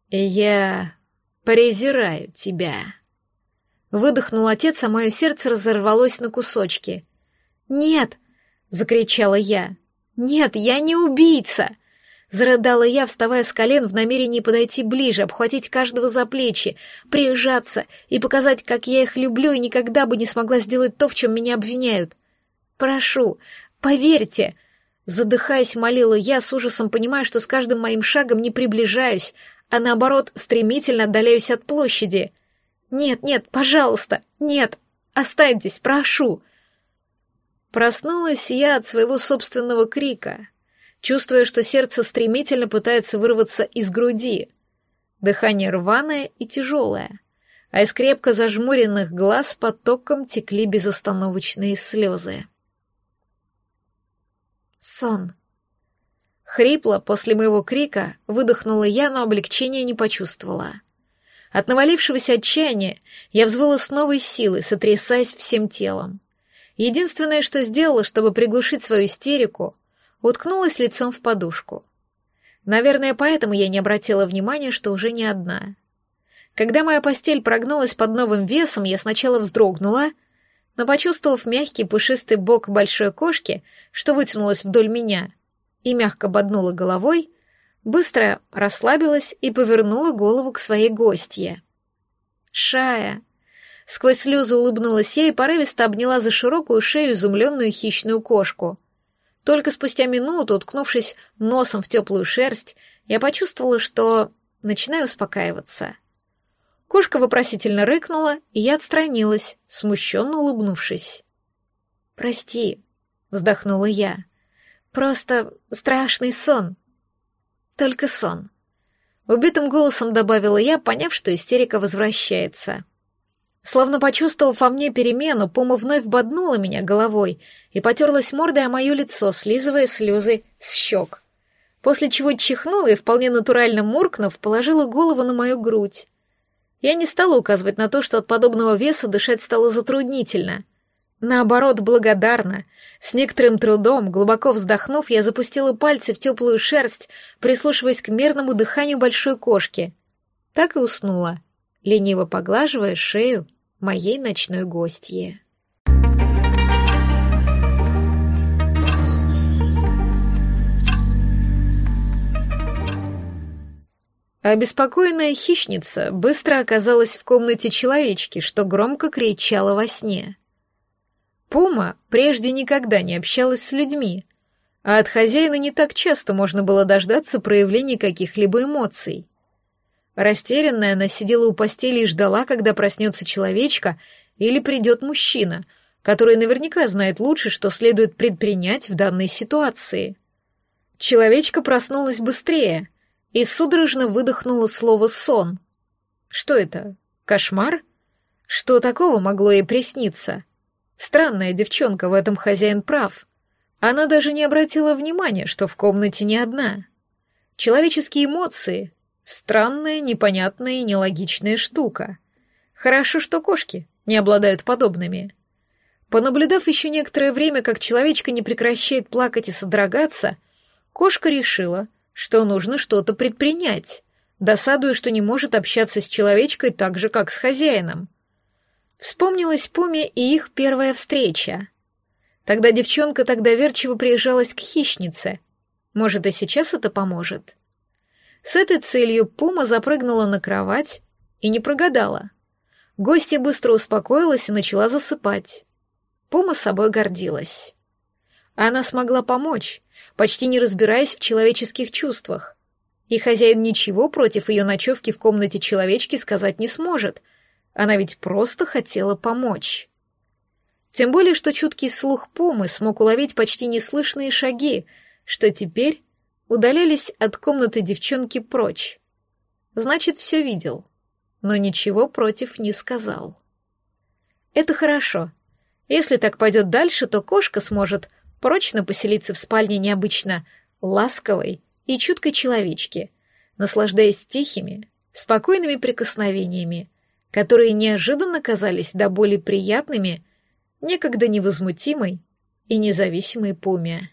«Я презираю тебя», — выдохнул отец, а мое сердце разорвалось на кусочки. «Нет!» — закричала я. «Нет, я не убийца!» Зарыдала я, вставая с колен в намерении подойти ближе, обхватить каждого за плечи, прижаться и показать, как я их люблю и никогда бы не смогла сделать то, в чем меня обвиняют. Прошу, Поверьте!» Задыхаясь, молила я, с ужасом понимая, что с каждым моим шагом не приближаюсь, а наоборот, стремительно отдаляюсь от площади. «Нет, нет, пожалуйста, нет, останьтесь, прошу!» Проснулась я от своего собственного крика, чувствуя, что сердце стремительно пытается вырваться из груди. Дыхание рваное и тяжелое, а из крепко зажмуренных глаз потоком текли безостановочные слезы. Сон. Хрипло после моего крика выдохнула я, но облегчения не почувствовала. От навалившегося отчаяния я взвыла с новой силой, сотрясаясь всем телом. Единственное, что сделала, чтобы приглушить свою истерику, уткнулась лицом в подушку. Наверное, поэтому я не обратила внимания, что уже не одна. Когда моя постель прогнулась под новым весом, я сначала вздрогнула, но, почувствовав мягкий пушистый бок большой кошки, что вытянулась вдоль меня, и мягко боднула головой, быстро расслабилась и повернула голову к своей гостье. «Шая!» Сквозь слезы улыбнулась я и порывисто обняла за широкую шею изумленную хищную кошку. Только спустя минуту, уткнувшись носом в теплую шерсть, я почувствовала, что начинаю успокаиваться. Кошка вопросительно рыкнула, и я отстранилась, смущенно улыбнувшись. «Прости», — вздохнула я. «Просто страшный сон». «Только сон». Убитым голосом добавила я, поняв, что истерика возвращается. Словно почувствовав во мне перемену, Пума вновь боднула меня головой и потерлась мордой о мое лицо, слизывая слезы с щек. После чего чихнула и, вполне натурально муркнув, положила голову на мою грудь. Я не стала указывать на то, что от подобного веса дышать стало затруднительно. Наоборот, благодарна. С некоторым трудом, глубоко вздохнув, я запустила пальцы в теплую шерсть, прислушиваясь к мерному дыханию большой кошки. Так и уснула, лениво поглаживая шею моей ночной гостьи. Обеспокоенная хищница быстро оказалась в комнате человечки, что громко кричала во сне. Пума прежде никогда не общалась с людьми, а от хозяина не так часто можно было дождаться проявления каких-либо эмоций. Растерянная она сидела у постели и ждала, когда проснется человечка или придет мужчина, который наверняка знает лучше, что следует предпринять в данной ситуации. Человечка проснулась быстрее — и судорожно выдохнула слово «сон». Что это? Кошмар? Что такого могло ей присниться? Странная девчонка, в этом хозяин прав. Она даже не обратила внимания, что в комнате не одна. Человеческие эмоции — странная, непонятная и нелогичная штука. Хорошо, что кошки не обладают подобными. Понаблюдав еще некоторое время, как человечка не прекращает плакать и содрогаться, кошка решила, что нужно что-то предпринять, досадуя, что не может общаться с человечкой так же, как с хозяином. Вспомнилась Пуме и их первая встреча. Тогда девчонка так доверчиво приезжалась к хищнице. Может, и сейчас это поможет? С этой целью Пума запрыгнула на кровать и не прогадала. Гостья быстро успокоилась и начала засыпать. Пума собой гордилась. Она смогла помочь, почти не разбираясь в человеческих чувствах. И хозяин ничего против ее ночевки в комнате человечки сказать не сможет. Она ведь просто хотела помочь. Тем более, что чуткий слух Пумы смог уловить почти неслышные шаги, что теперь удалялись от комнаты девчонки прочь. Значит, все видел, но ничего против не сказал. Это хорошо. Если так пойдет дальше, то кошка сможет прочно поселиться в спальне необычно ласковой и чуткой человечки, наслаждаясь тихими, спокойными прикосновениями, которые неожиданно казались до боли приятными, некогда невозмутимой и независимой Пуме.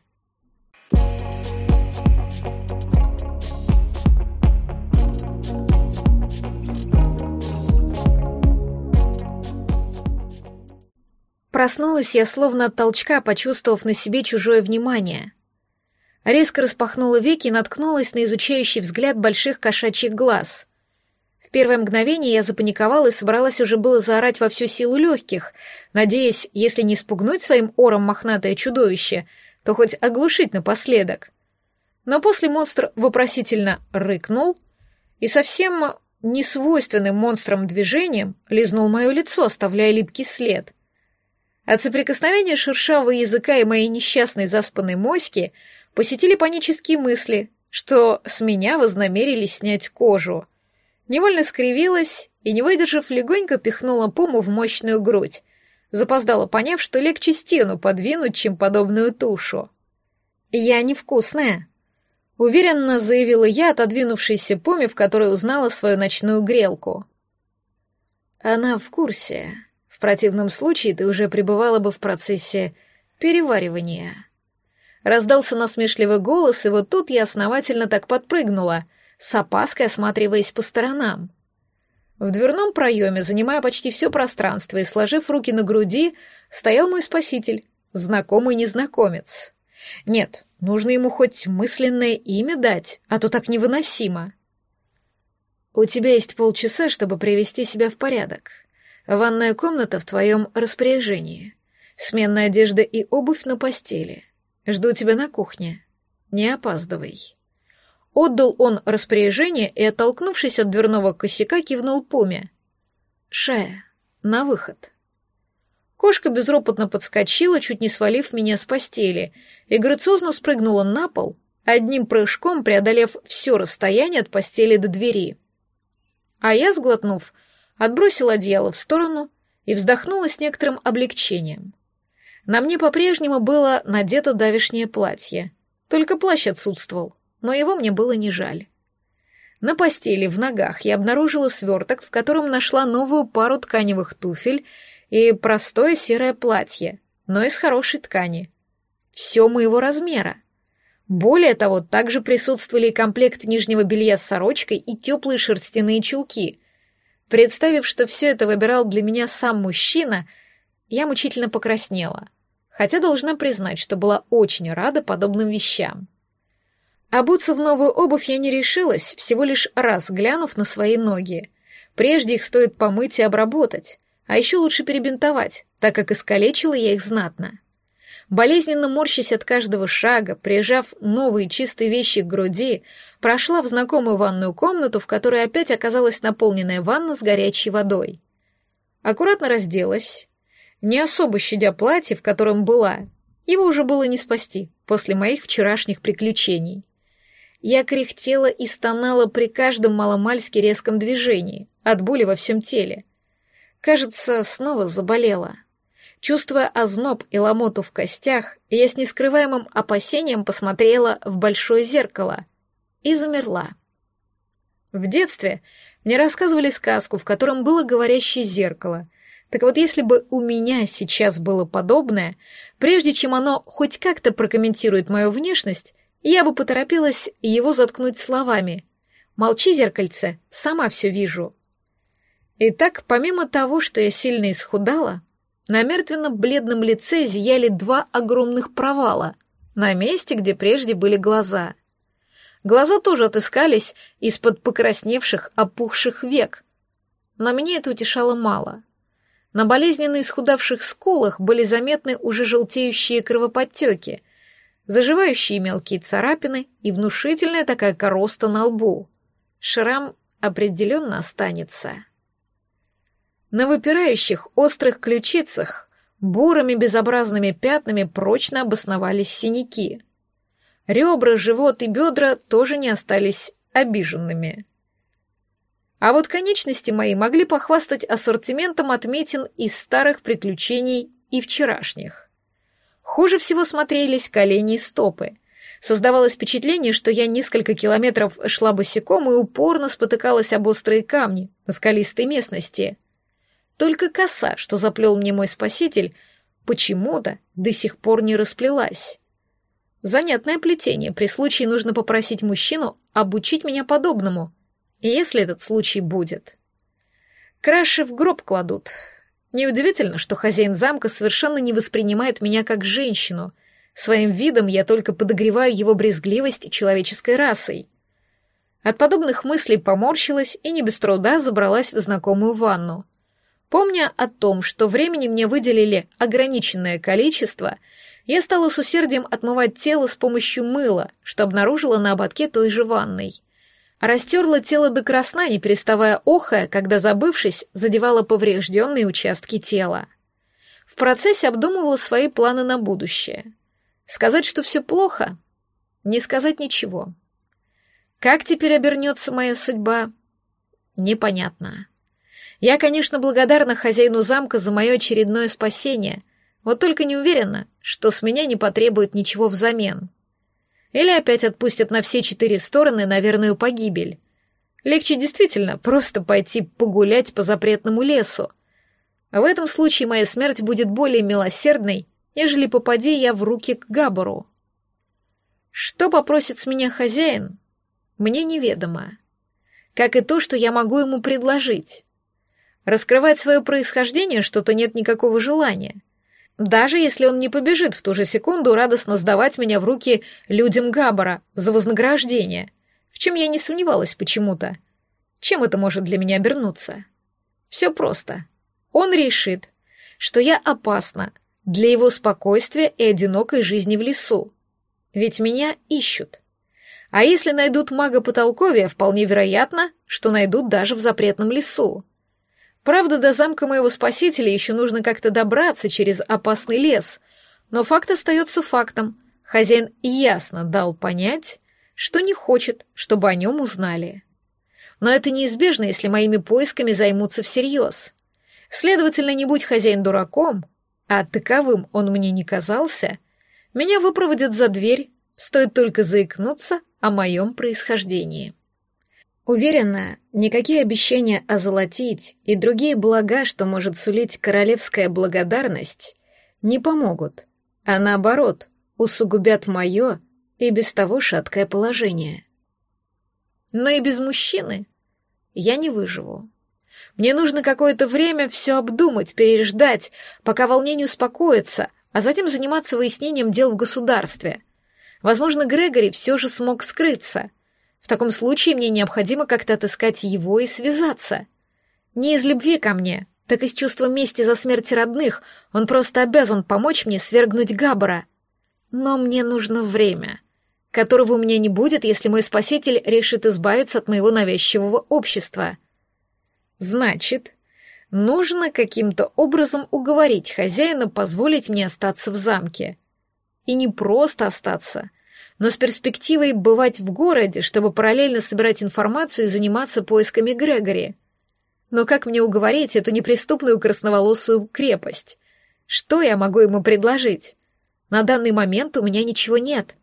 Проснулась я словно от толчка, почувствовав на себе чужое внимание. Резко распахнула веки и наткнулась на изучающий взгляд больших кошачьих глаз. В первое мгновение я запаниковала и собралась уже было заорать во всю силу легких, надеясь, если не спугнуть своим ором мохнатое чудовище, то хоть оглушить напоследок. Но после монстр вопросительно рыкнул и совсем несвойственным монстром движением лизнул мое лицо, оставляя липкий след. От соприкосновения шершавого языка и моей несчастной заспанной моськи посетили панические мысли, что с меня вознамерились снять кожу. Невольно скривилась и, не выдержав, легонько пихнула Пуму в мощную грудь, запоздала, поняв, что легче стену подвинуть, чем подобную тушу. «Я невкусная», — уверенно заявила я, отодвинувшейся Пуме, в которой узнала свою ночную грелку. «Она в курсе», в противном случае ты уже пребывала бы в процессе переваривания. Раздался насмешливый голос, и вот тут я основательно так подпрыгнула, с опаской осматриваясь по сторонам. В дверном проеме, занимая почти все пространство и сложив руки на груди, стоял мой спаситель, знакомый незнакомец. Нет, нужно ему хоть мысленное имя дать, а то так невыносимо. «У тебя есть полчаса, чтобы привести себя в порядок», Ванная комната в твоем распоряжении. Сменная одежда и обувь на постели. Жду тебя на кухне. Не опаздывай». Отдал он распоряжение и, оттолкнувшись от дверного косяка, кивнул Пуме. «Шая, на выход». Кошка безропотно подскочила, чуть не свалив меня с постели, и грациозно спрыгнула на пол, одним прыжком преодолев все расстояние от постели до двери. А я, сглотнув, отбросила одеяло в сторону и вздохнула с некоторым облегчением. На мне по-прежнему было надето давешнее платье, только плащ отсутствовал, но его мне было не жаль. На постели в ногах я обнаружила сверток, в котором нашла новую пару тканевых туфель и простое серое платье, но из хорошей ткани. Все моего размера. Более того, также присутствовали комплект нижнего белья с сорочкой и теплые шерстяные чулки, Представив, что все это выбирал для меня сам мужчина, я мучительно покраснела, хотя должна признать, что была очень рада подобным вещам. Обуться в новую обувь я не решилась, всего лишь раз глянув на свои ноги. Прежде их стоит помыть и обработать, а еще лучше перебинтовать, так как искалечила я их знатно. Болезненно морщась от каждого шага, прижав новые чистые вещи к груди, прошла в знакомую ванную комнату, в которой опять оказалась наполненная ванна с горячей водой. Аккуратно разделась, не особо щадя платье, в котором была. Его уже было не спасти после моих вчерашних приключений. Я кряхтела и стонала при каждом маломальски резком движении, от боли во всем теле. Кажется, снова заболела. Чувствуя озноб и ломоту в костях, я с нескрываемым опасением посмотрела в большое зеркало и замерла. В детстве мне рассказывали сказку, в котором было говорящее зеркало. Так вот, если бы у меня сейчас было подобное, прежде чем оно хоть как-то прокомментирует мою внешность, я бы поторопилась его заткнуть словами. «Молчи, зеркальце, сама все вижу». Итак, помимо того, что я сильно исхудала, на мертвенно-бледном лице зияли два огромных провала на месте, где прежде были глаза. Глаза тоже отыскались из-под покрасневших, опухших век. Но меня это утешало мало. На болезненно исхудавших скулах были заметны уже желтеющие кровоподтеки, заживающие мелкие царапины и внушительная такая короста на лбу. Шрам определенно останется. На выпирающих острых ключицах бурыми безобразными пятнами прочно обосновались синяки. Ребра, живот и бедра тоже не остались обиженными. А вот конечности мои могли похвастать ассортиментом отметин из старых приключений и вчерашних. Хуже всего смотрелись колени и стопы. Создавалось впечатление, что я несколько километров шла босиком и упорно спотыкалась об острые камни на скалистой местности — только коса, что заплел мне мой спаситель, почему-то до сих пор не расплелась. Занятное плетение, при случае нужно попросить мужчину обучить меня подобному, если этот случай будет. Краши в гроб кладут. Неудивительно, что хозяин замка совершенно не воспринимает меня как женщину. Своим видом я только подогреваю его брезгливость человеческой расой. От подобных мыслей поморщилась и не без труда забралась в знакомую ванну — Помня о том, что времени мне выделили ограниченное количество, я стала с усердием отмывать тело с помощью мыла, что обнаружила на ободке той же ванной. Растерла тело до красна, не переставая охая, когда, забывшись, задевала поврежденные участки тела. В процессе обдумывала свои планы на будущее. Сказать, что все плохо? Не сказать ничего. Как теперь обернется моя судьба? Непонятно. Я, конечно, благодарна хозяину замка за мое очередное спасение, вот только не уверена, что с меня не потребуют ничего взамен. Или опять отпустят на все четыре стороны на верную погибель. Легче действительно просто пойти погулять по запретному лесу. В этом случае моя смерть будет более милосердной, нежели попади я в руки к Габору. Что попросит с меня хозяин, мне неведомо. Как и то, что я могу ему предложить. Раскрывать свое происхождение что-то нет никакого желания. Даже если он не побежит в ту же секунду радостно сдавать меня в руки людям Габбара за вознаграждение, в чем я не сомневалась почему-то. Чем это может для меня обернуться? Все просто. Он решит, что я опасна для его спокойствия и одинокой жизни в лесу. Ведь меня ищут. А если найдут мага потолковия, вполне вероятно, что найдут даже в запретном лесу. Правда, до замка моего спасителя еще нужно как-то добраться через опасный лес, но факт остается фактом. Хозяин ясно дал понять, что не хочет, чтобы о нем узнали. Но это неизбежно, если моими поисками займутся всерьез. Следовательно, не будь хозяин дураком, а таковым он мне не казался, меня выпроводят за дверь, стоит только заикнуться о моем происхождении. Уверена, никакие обещания озолотить и другие блага, что может сулить королевская благодарность, не помогут, а наоборот, усугубят мое и без того шаткое положение. Но и без мужчины я не выживу. Мне нужно какое-то время все обдумать, переждать, пока волнение успокоится, а затем заниматься выяснением дел в государстве. Возможно, Грегори все же смог скрыться — в таком случае мне необходимо как-то отыскать его и связаться. Не из любви ко мне, так из чувства мести за смерть родных. Он просто обязан помочь мне свергнуть Габбара. Но мне нужно время, которого у меня не будет, если мой спаситель решит избавиться от моего навязчивого общества. Значит, нужно каким-то образом уговорить хозяина позволить мне остаться в замке. И не просто остаться, но с перспективой бывать в городе, чтобы параллельно собирать информацию и заниматься поисками Грегори. Но как мне уговорить эту неприступную красноволосую крепость? Что я могу ему предложить? На данный момент у меня ничего нет.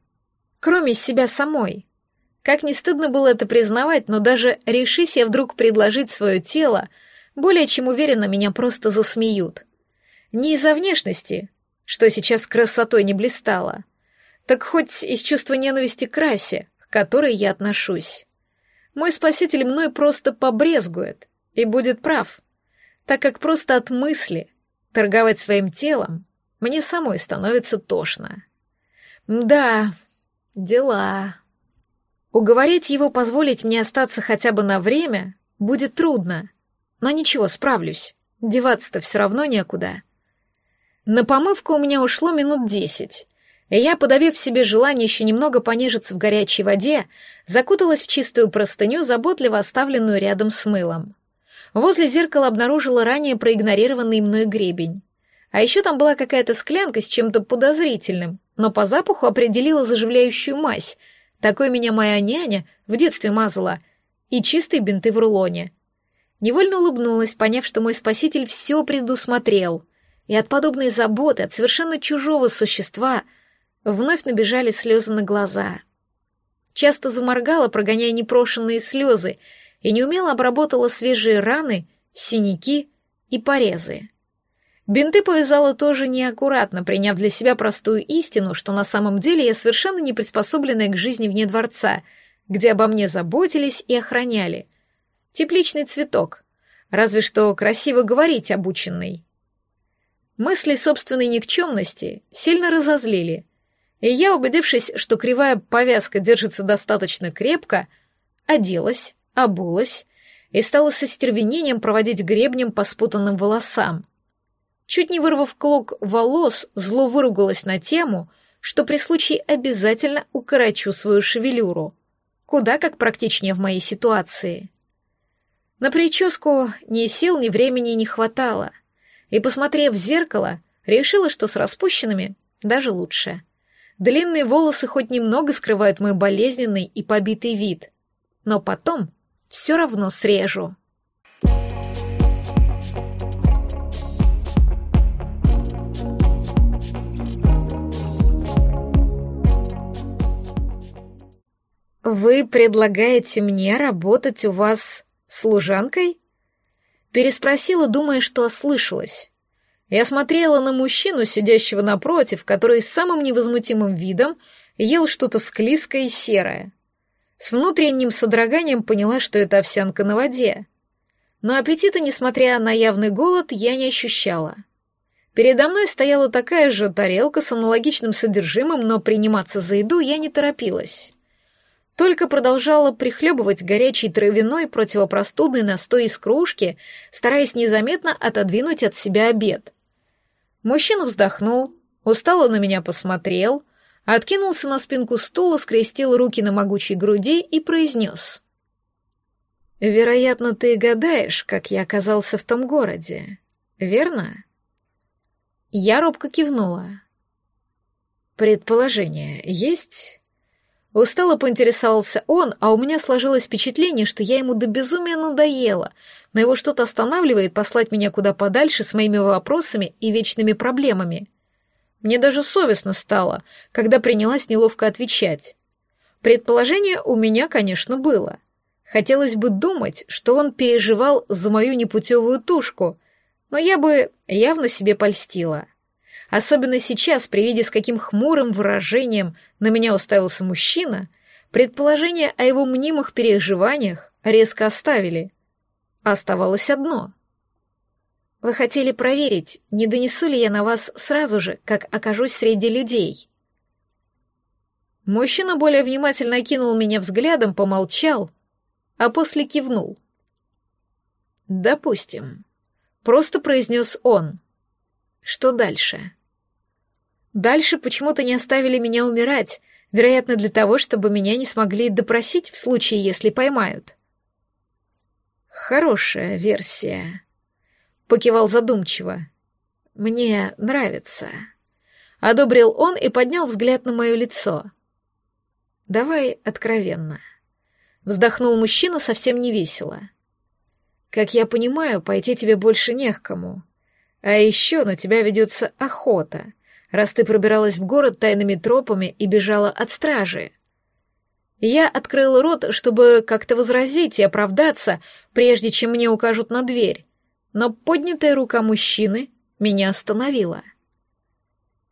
Кроме себя самой. Как не стыдно было это признавать, но даже решись я вдруг предложить свое тело, более чем уверенно меня просто засмеют. Не из-за внешности, что сейчас красотой не блистала, так хоть из чувства ненависти к расе, к которой я отношусь. Мой спаситель мной просто побрезгует и будет прав, так как просто от мысли торговать своим телом мне самой становится тошно. Да, дела. Уговорить его позволить мне остаться хотя бы на время будет трудно, но ничего, справлюсь. Деваться-то все равно некуда. На помывку у меня ушло минут десять, и я, подавив себе желание еще немного понежиться в горячей воде, закуталась в чистую простыню, заботливо оставленную рядом с мылом. Возле зеркала обнаружила ранее проигнорированный мной гребень. А еще там была какая-то склянка с чем-то подозрительным, но по запаху определила заживляющую мазь. Такой меня моя няня в детстве мазала. И чистые бинты в рулоне. Невольно улыбнулась, поняв, что мой спаситель все предусмотрел. И от подобной заботы, от совершенно чужого существа, вновь набежали слезы на глаза. Часто заморгала, прогоняя непрошенные слезы, и неумело обработала свежие раны, синяки и порезы. Бинты повязала тоже неаккуратно, приняв для себя простую истину, что на самом деле я совершенно не приспособленная к жизни вне дворца, где обо мне заботились и охраняли. Тепличный цветок. Разве что красиво говорить обученный. Мысли собственной никчемности сильно разозлили, и я, убедившись, что кривая повязка держится достаточно крепко, оделась, обулась и стала со стервенением проводить гребнем по спутанным волосам — Чуть не вырвав клок волос, зло выругалась на тему, что при случае обязательно укорочу свою шевелюру. Куда как практичнее в моей ситуации. На прическу ни сил, ни времени не хватало, и, посмотрев в зеркало, решила, что с распущенными даже лучше. Длинные волосы хоть немного скрывают мой болезненный и побитый вид, но потом все равно срежу. «Вы предлагаете мне работать у вас служанкой?» Переспросила, думая, что ослышалась. Я смотрела на мужчину, сидящего напротив, который с самым невозмутимым видом ел что-то склизкое и серое. С внутренним содроганием поняла, что это овсянка на воде. Но аппетита, несмотря на явный голод, я не ощущала. Передо мной стояла такая же тарелка с аналогичным содержимым, но приниматься за еду я не торопилась только продолжала прихлебывать горячий травяной противопростудный настой из кружки, стараясь незаметно отодвинуть от себя обед. Мужчина вздохнул, устало на меня посмотрел, откинулся на спинку стула, скрестил руки на могучей груди и произнес. «Вероятно, ты гадаешь, как я оказался в том городе, верно?» Я робко кивнула. «Предположение есть?» Устало поинтересовался он, а у меня сложилось впечатление, что я ему до безумия надоела, но его что-то останавливает послать меня куда подальше с моими вопросами и вечными проблемами. Мне даже совестно стало, когда принялась неловко отвечать. Предположение у меня, конечно, было. Хотелось бы думать, что он переживал за мою непутевую тушку, но я бы явно себе польстила. Особенно сейчас, при виде, с каким хмурым выражением на меня уставился мужчина, предположения о его мнимых переживаниях резко оставили. Оставалось одно. Вы хотели проверить, не донесу ли я на вас сразу же, как окажусь среди людей. Мужчина более внимательно окинул меня взглядом, помолчал, а после кивнул. «Допустим», — просто произнес он. «Что дальше?» Дальше почему-то не оставили меня умирать, вероятно, для того, чтобы меня не смогли допросить в случае, если поймают. Хорошая версия, покивал задумчиво. Мне нравится. Одобрил он и поднял взгляд на мое лицо. Давай откровенно. Вздохнул мужчина совсем невесело. Как я понимаю, пойти тебе больше не к кому. А еще на тебя ведется охота, раз ты пробиралась в город тайными тропами и бежала от стражи. Я открыл рот, чтобы как-то возразить и оправдаться, прежде чем мне укажут на дверь, но поднятая рука мужчины меня остановила.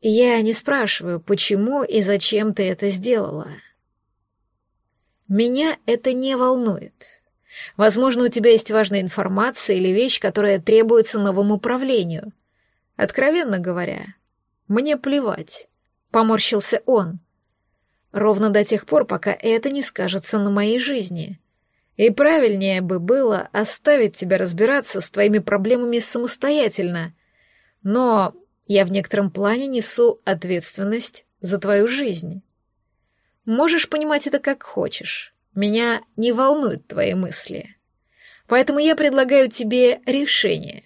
Я не спрашиваю, почему и зачем ты это сделала. Меня это не волнует. Возможно, у тебя есть важная информация или вещь, которая требуется новому управлению. Откровенно говоря, мне плевать. Поморщился он. Ровно до тех пор, пока это не скажется на моей жизни. И правильнее бы было оставить тебя разбираться с твоими проблемами самостоятельно. Но я в некотором плане несу ответственность за твою жизнь. Можешь понимать это как хочешь. Меня не волнуют твои мысли. Поэтому я предлагаю тебе решение.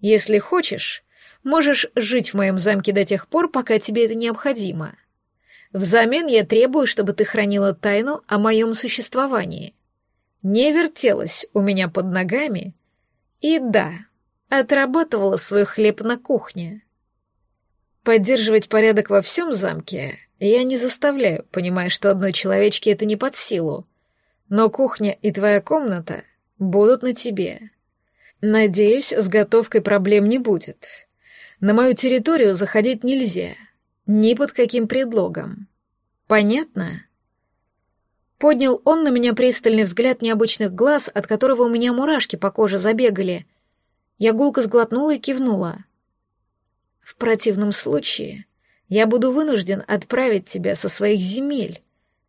Если хочешь, можешь жить в моем замке до тех пор, пока тебе это необходимо. Взамен я требую, чтобы ты хранила тайну о моем существовании. Не вертелась у меня под ногами и, да, отрабатывала свой хлеб на кухне. Поддерживать порядок во всем замке я не заставляю, понимая, что одной человечке это не под силу. Но кухня и твоя комната будут на тебе. Надеюсь, с готовкой проблем не будет. На мою территорию заходить нельзя. Ни под каким предлогом. Понятно? Поднял он на меня пристальный взгляд необычных глаз, от которого у меня мурашки по коже забегали. Я гулко сглотнула и кивнула. В противном случае я буду вынужден отправить тебя со своих земель,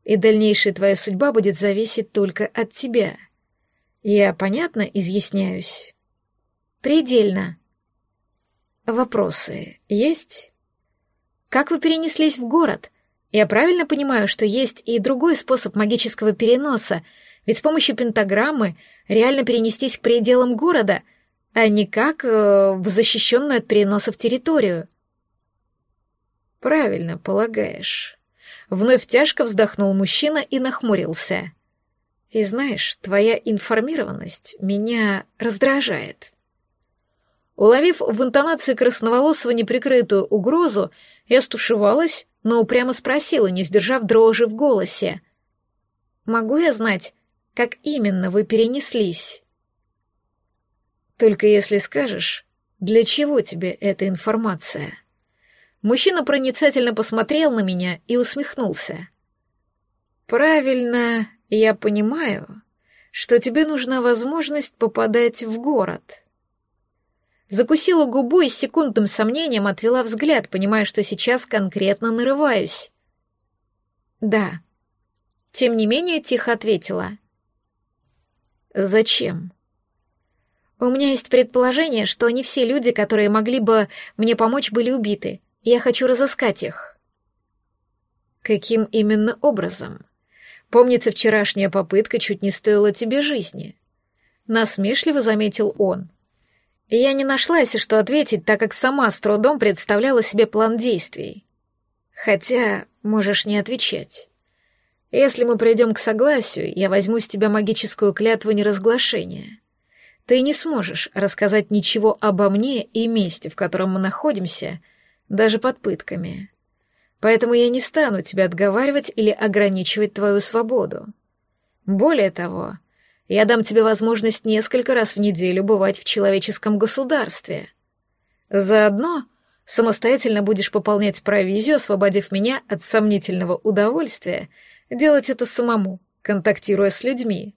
и дальнейшая твоя судьба будет зависеть только от тебя. Я понятно изъясняюсь? Предельно. Вопросы есть? Как вы перенеслись в город? Я правильно понимаю, что есть и другой способ магического переноса, ведь с помощью пентаграммы реально перенестись к пределам города, а не как э, в защищенную от переносов территорию. Правильно полагаешь. Вновь тяжко вздохнул мужчина и нахмурился. И знаешь, твоя информированность меня раздражает. Уловив в интонации красноволосого неприкрытую угрозу, я стушевалась, но упрямо спросила, не сдержав дрожи в голосе. «Могу я знать, как именно вы перенеслись?» «Только если скажешь, для чего тебе эта информация?» Мужчина проницательно посмотрел на меня и усмехнулся. «Правильно, я понимаю, что тебе нужна возможность попадать в город». Закусила губу и с секундным сомнением отвела взгляд, понимая, что сейчас конкретно нарываюсь. «Да». Тем не менее, тихо ответила. «Зачем?» «У меня есть предположение, что не все люди, которые могли бы мне помочь, были убиты. Я хочу разыскать их». «Каким именно образом? Помнится, вчерашняя попытка чуть не стоила тебе жизни». Насмешливо заметил он. Я не нашлась, что ответить, так как сама с трудом представляла себе план действий. Хотя можешь не отвечать. Если мы придем к согласию, я возьму с тебя магическую клятву неразглашения. Ты не сможешь рассказать ничего обо мне и месте, в котором мы находимся, даже под пытками. Поэтому я не стану тебя отговаривать или ограничивать твою свободу. Более того, я дам тебе возможность несколько раз в неделю бывать в человеческом государстве. Заодно самостоятельно будешь пополнять провизию, освободив меня от сомнительного удовольствия делать это самому, контактируя с людьми.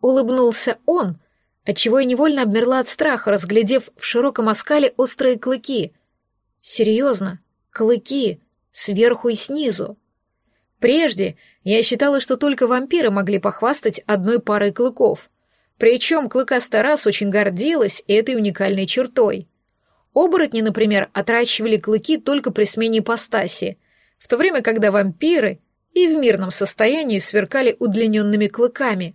Улыбнулся он, отчего я невольно обмерла от страха, разглядев в широком оскале острые клыки — Серьезно, клыки, сверху и снизу. Прежде я считала, что только вампиры могли похвастать одной парой клыков. Причем клыкастая раса очень гордилась этой уникальной чертой. Оборотни, например, отращивали клыки только при смене ипостаси, в то время, когда вампиры и в мирном состоянии сверкали удлиненными клыками.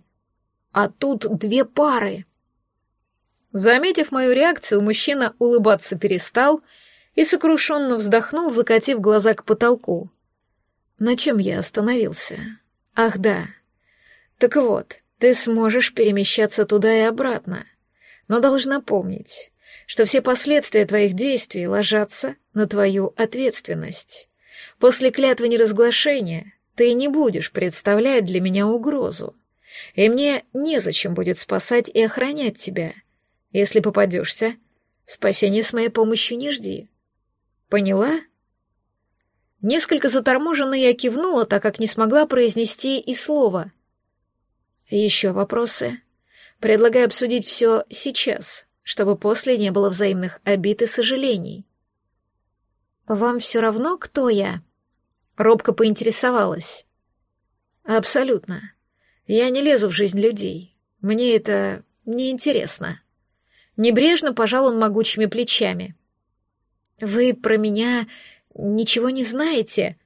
А тут две пары. Заметив мою реакцию, мужчина улыбаться перестал — и сокрушенно вздохнул, закатив глаза к потолку. На чем я остановился? Ах да. Так вот, ты сможешь перемещаться туда и обратно, но должна помнить, что все последствия твоих действий ложатся на твою ответственность. После клятвы неразглашения ты не будешь представлять для меня угрозу, и мне незачем будет спасать и охранять тебя. Если попадешься, спасения с моей помощью не жди. Поняла?» Несколько заторможенно я кивнула, так как не смогла произнести и слова. «Еще вопросы?» Предлагаю обсудить все сейчас, чтобы после не было взаимных обид и сожалений. «Вам все равно, кто я?» Робко поинтересовалась. «Абсолютно. Я не лезу в жизнь людей. Мне это не интересно». Небрежно пожал он могучими плечами. «Вы про меня ничего не знаете?»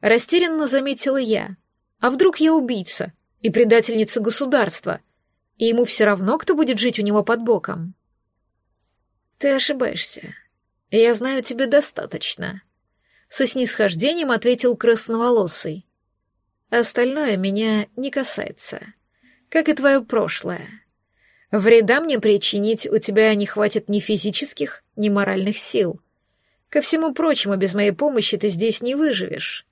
Растерянно заметила я. «А вдруг я убийца и предательница государства?» и ему все равно, кто будет жить у него под боком. Ты ошибаешься. Я знаю тебя достаточно. Со снисхождением ответил красноволосый. Остальное меня не касается, как и твое прошлое. Вреда мне причинить у тебя не хватит ни физических, ни моральных сил. Ко всему прочему, без моей помощи ты здесь не выживешь.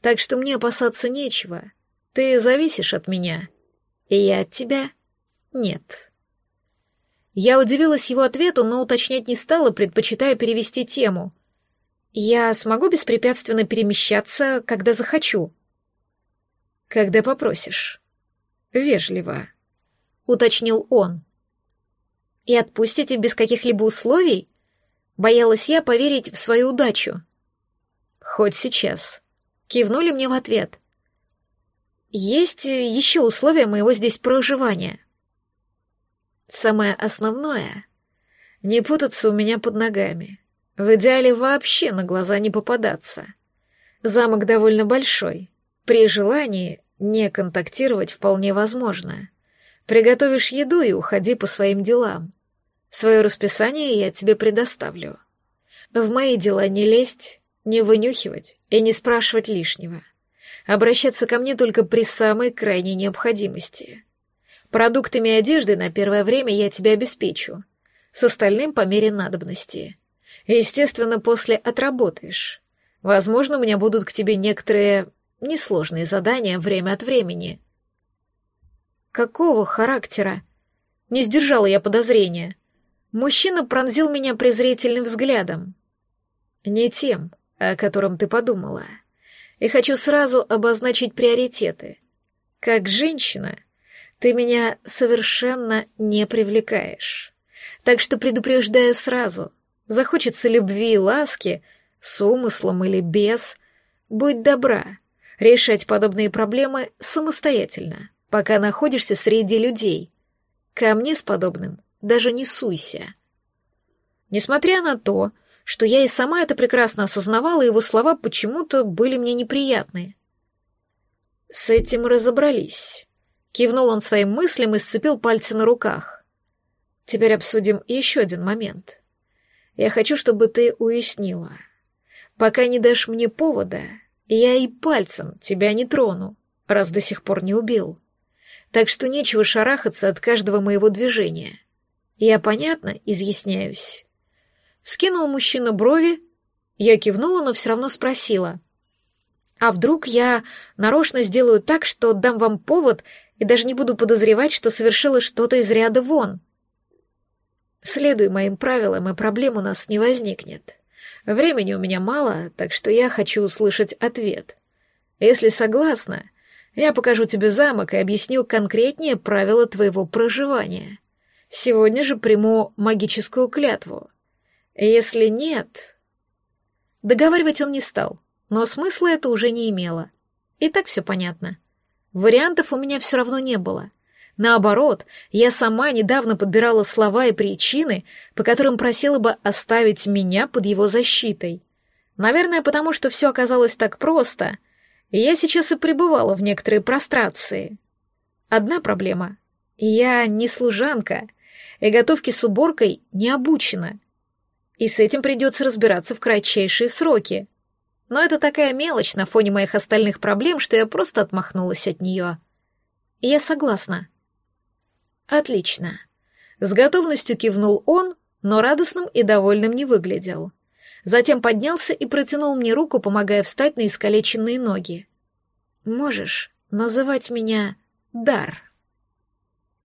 Так что мне опасаться нечего. Ты зависишь от меня, и я от тебя нет. Я удивилась его ответу, но уточнять не стала, предпочитая перевести тему. Я смогу беспрепятственно перемещаться, когда захочу. Когда попросишь. Вежливо, уточнил он. И отпустите без каких-либо условий? Боялась я поверить в свою удачу. Хоть сейчас. Кивнули мне в ответ. Есть еще условия моего здесь проживания. Самое основное — не путаться у меня под ногами. В идеале вообще на глаза не попадаться. Замок довольно большой. При желании не контактировать вполне возможно. Приготовишь еду и уходи по своим делам. Свое расписание я тебе предоставлю. В мои дела не лезть, не вынюхивать и не спрашивать лишнего. Обращаться ко мне только при самой крайней необходимости. Продуктами и одеждой на первое время я тебя обеспечу. С остальным по мере надобности. Естественно, после отработаешь. Возможно, у меня будут к тебе некоторые несложные задания время от времени. Какого характера? Не сдержала я подозрения. Мужчина пронзил меня презрительным взглядом. Не тем, о котором ты подумала. И хочу сразу обозначить приоритеты. Как женщина, ты меня совершенно не привлекаешь. Так что предупреждаю сразу. Захочется любви и ласки, с умыслом или без. Будь добра, решать подобные проблемы самостоятельно, пока находишься среди людей. Ко мне с подобным даже не суйся. Несмотря на то, что я и сама это прекрасно осознавала, его слова почему-то были мне неприятны. С этим разобрались. Кивнул он своим мыслям и сцепил пальцы на руках. Теперь обсудим еще один момент. Я хочу, чтобы ты уяснила. Пока не дашь мне повода, я и пальцем тебя не трону, раз до сих пор не убил. Так что нечего шарахаться от каждого моего движения. Я понятно изъясняюсь. Вскинул мужчина брови, я кивнула, но все равно спросила. А вдруг я нарочно сделаю так, что дам вам повод и даже не буду подозревать, что совершила что-то из ряда вон. Следуй моим правилам, и проблем у нас не возникнет. Времени у меня мало, так что я хочу услышать ответ. Если согласна, я покажу тебе замок и объясню конкретнее правила твоего проживания. Сегодня же приму магическую клятву. Если нет... Договаривать он не стал, но смысла это уже не имело. И так все понятно. Вариантов у меня все равно не было. Наоборот, я сама недавно подбирала слова и причины, по которым просила бы оставить меня под его защитой. Наверное, потому что все оказалось так просто, я сейчас и пребывала в некоторой прострации. Одна проблема. Я не служанка, и готовки с уборкой не обучена. И с этим придется разбираться в кратчайшие сроки. Но это такая мелочь на фоне моих остальных проблем, что я просто отмахнулась от нее. Я согласна. Отлично. С готовностью кивнул он, но радостным и довольным не выглядел. Затем поднялся и протянул мне руку, помогая встать на искалеченные ноги. «Можешь называть меня Дар».